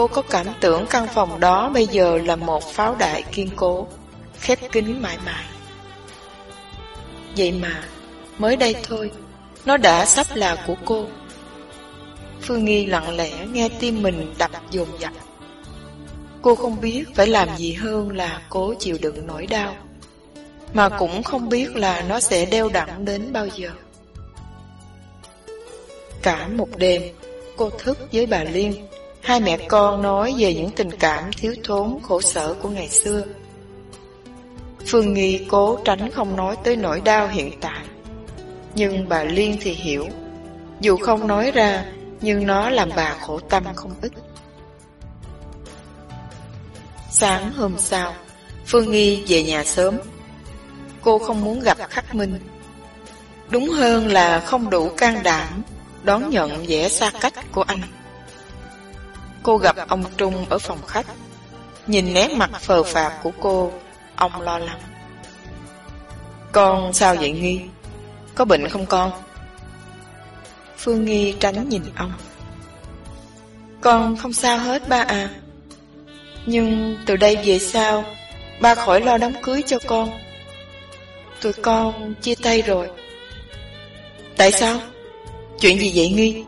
Cô có cảm tưởng căn phòng đó bây giờ là một pháo đại kiên cố, khép kín mãi mãi. Vậy mà, mới đây thôi, nó đã sắp là của cô. Phương Nghi lặng lẽ nghe tim mình đập dồn dập. Cô không biết phải làm gì hơn là cố chịu đựng nỗi đau, mà cũng không biết là nó sẽ đeo đẳng đến bao giờ. Cả một đêm, cô thức với bà Liên Hai mẹ con nói về những tình cảm thiếu thốn khổ sở của ngày xưa. Phương Nghi cố tránh không nói tới nỗi đau hiện tại. Nhưng bà Liên thì hiểu. Dù không nói ra, nhưng nó làm bà khổ tâm không ít. Sáng hôm sau, Phương Nghi về nhà sớm. Cô không muốn gặp Khắc Minh. Đúng hơn là không đủ can đảm đón nhận vẻ xa cách của anh. Cô gặp ông Trung ở phòng khách. Nhìn nét mặt phờ phạc của cô, Ông lo lắng. Con sao vậy Nghi? Có bệnh không con? Phương Nghi tránh nhìn ông. Con không sao hết ba à. Nhưng từ đây về sau, Ba khỏi lo đám cưới cho con. Tụi con chia tay rồi. Tại sao? Chuyện gì vậy Nghi?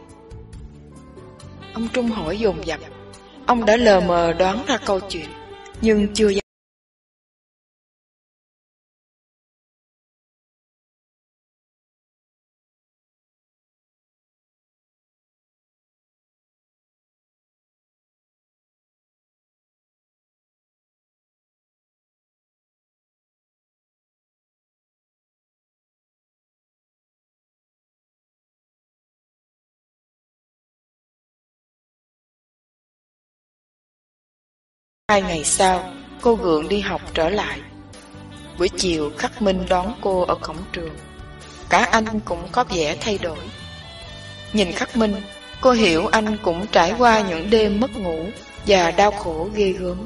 Ông Trung hỏi dồn dập. Ông đã lờ mờ đoán ra câu chuyện, Nhưng chưa dám Hai ngày sau, cô Gượng đi học trở lại. Buổi chiều Khắc Minh đón cô ở cổng trường. Cả anh cũng có vẻ thay đổi. Nhìn Khắc Minh, cô hiểu anh cũng trải qua những đêm mất ngủ và đau khổ ghê gớm.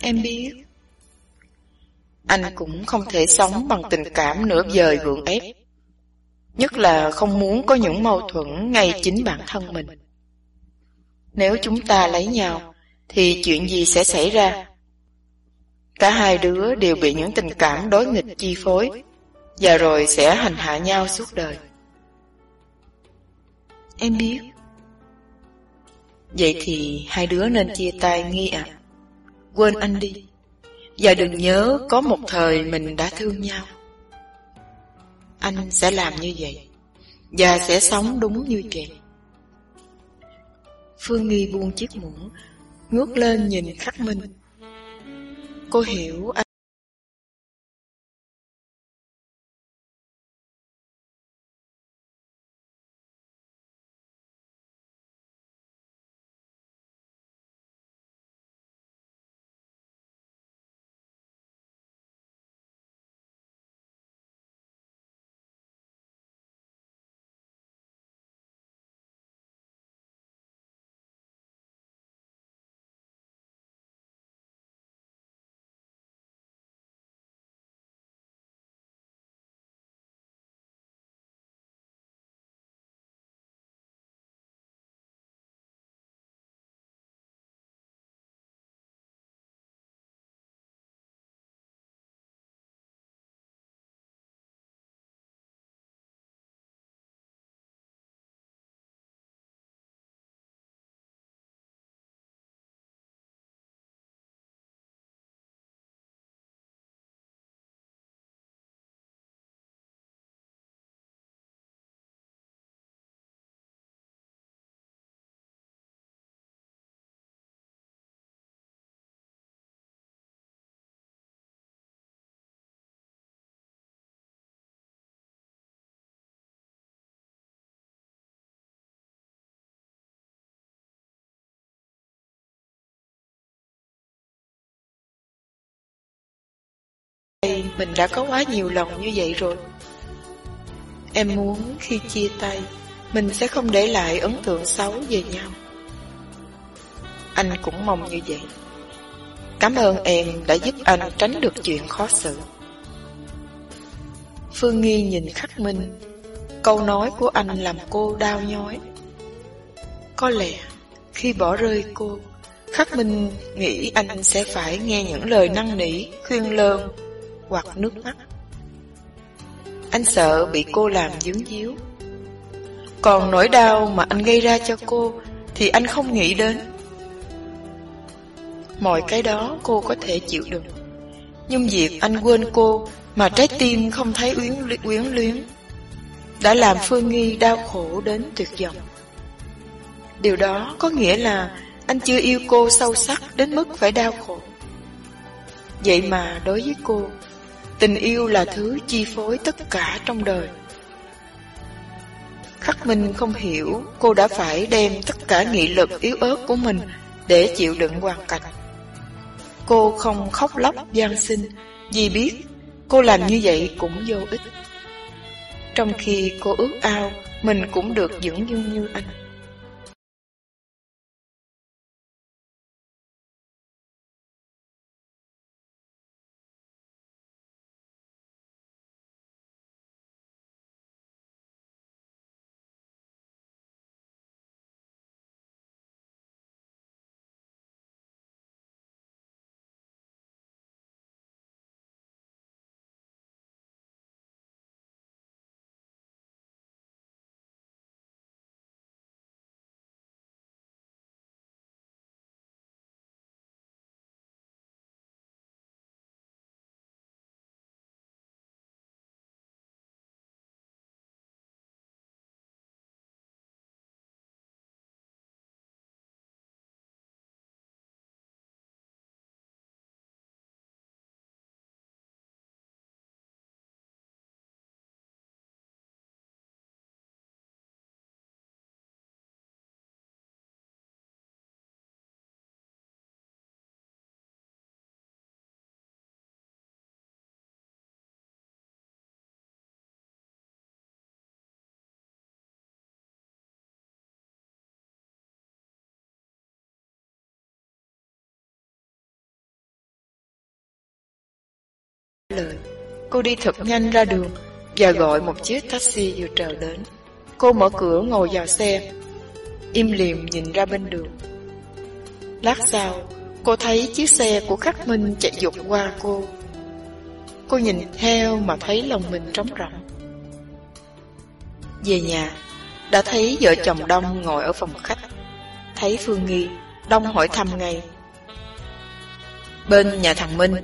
Em biết. Anh cũng không thể sống bằng tình cảm nửa vời gượng ép. Nhất là không muốn có những mâu thuẫn ngay chính bản thân mình. Nếu chúng ta lấy nhau, thì chuyện gì sẽ xảy ra? Cả hai đứa đều bị những tình cảm đối nghịch chi phối, và rồi sẽ hành hạ nhau suốt đời. Em biết. Vậy thì hai đứa nên chia tay nghi ạ. À? Quên anh đi. Và đừng nhớ có một thời mình đã thương nhau. Anh sẽ làm như vậy. Và sẽ sống đúng như vậy. Phương Nghi buông chiếc muỗng, ngước lên nhìn khắc minh. Cô hiểu anh. Mình đã có quá nhiều lần như vậy rồi. Em muốn khi chia tay, mình sẽ không để lại ấn tượng xấu về nhau. Anh cũng mong như vậy. Cảm ơn em đã giúp anh tránh được chuyện khó xử. Phương Nghi nhìn khắc minh, câu nói của anh làm cô đau nhói. Có lẽ khi bỏ rơi cô, khắc minh nghĩ anh sẽ phải nghe những lời năn nỉ, khuyên lơn hoặc nước mắt. Anh sợ bị cô làm dướng díu. Còn nỗi đau mà anh gây ra cho cô thì anh không nghĩ đến. Mọi cái đó cô có thể chịu được. Nhưng việc anh quên cô mà trái tim không thấy uyến uyến luyến đã làm Phương Nghi đau khổ đến tuyệt vọng. Điều đó có nghĩa là anh chưa yêu cô sâu sắc đến mức phải đau khổ. Vậy mà đối với cô, Tình yêu là thứ chi phối tất cả trong đời. Khắc Minh không hiểu cô đã phải đem tất cả nghị lực, yếu ớt của mình để chịu đựng hoàn cảnh. Cô không khóc lóc gian sinh vì biết cô làm như vậy cũng vô ích. Trong khi cô ước ao, mình cũng được dưỡng dưng như anh. Lời. Cô đi thật nhanh ra đường và gọi một chiếc taxi vừa chờ đến. Cô mở cửa ngồi vào xe, im lìm nhìn ra bên đường. Lát sau, cô thấy chiếc xe của khắc minh chạy dục qua cô. Cô nhìn theo mà thấy lòng mình trống rỗng. Về nhà, đã thấy vợ chồng Đông ngồi ở phòng khách. Thấy Phương Nghi, Đông hỏi thăm ngay. Bên nhà thằng Minh,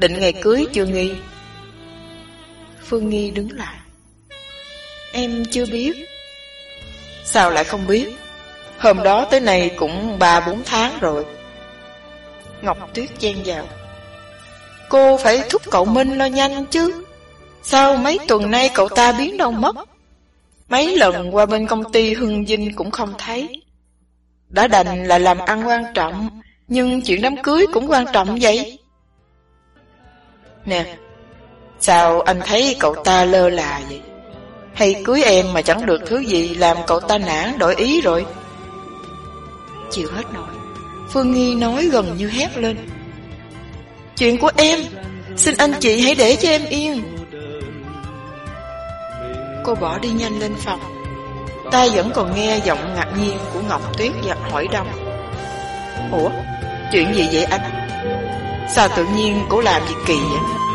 định ngày cưới chưa Nghi? Phương Nghi đứng lại. Em chưa biết. Sao lại không biết? Hôm đó tới nay cũng ba bốn tháng rồi. Ngọc Tuyết chen vào. Cô phải thúc cậu Minh lo nhanh chứ. Sao mấy tuần nay cậu ta biến đâu mất? Mấy lần qua bên công ty Hưng Vinh cũng không thấy. Đã đành là làm ăn quan trọng, nhưng chuyện đám cưới cũng quan trọng vậy. Nè, sao anh thấy cậu ta lơ là vậy? Hay cưới em mà chẳng được thứ gì làm cậu ta nản đổi ý rồi? Chịu hết nổi, Phương Nghi nói gần như hét lên. Chuyện của em, xin anh chị hãy để cho em yên. Cô bỏ đi nhanh lên phòng Ta vẫn còn nghe giọng ngạc nhiên của Ngọc Tuyết giật hỏi đông Ủa, chuyện gì vậy anh? Sao tự nhiên cô làm gì kỳ vậy?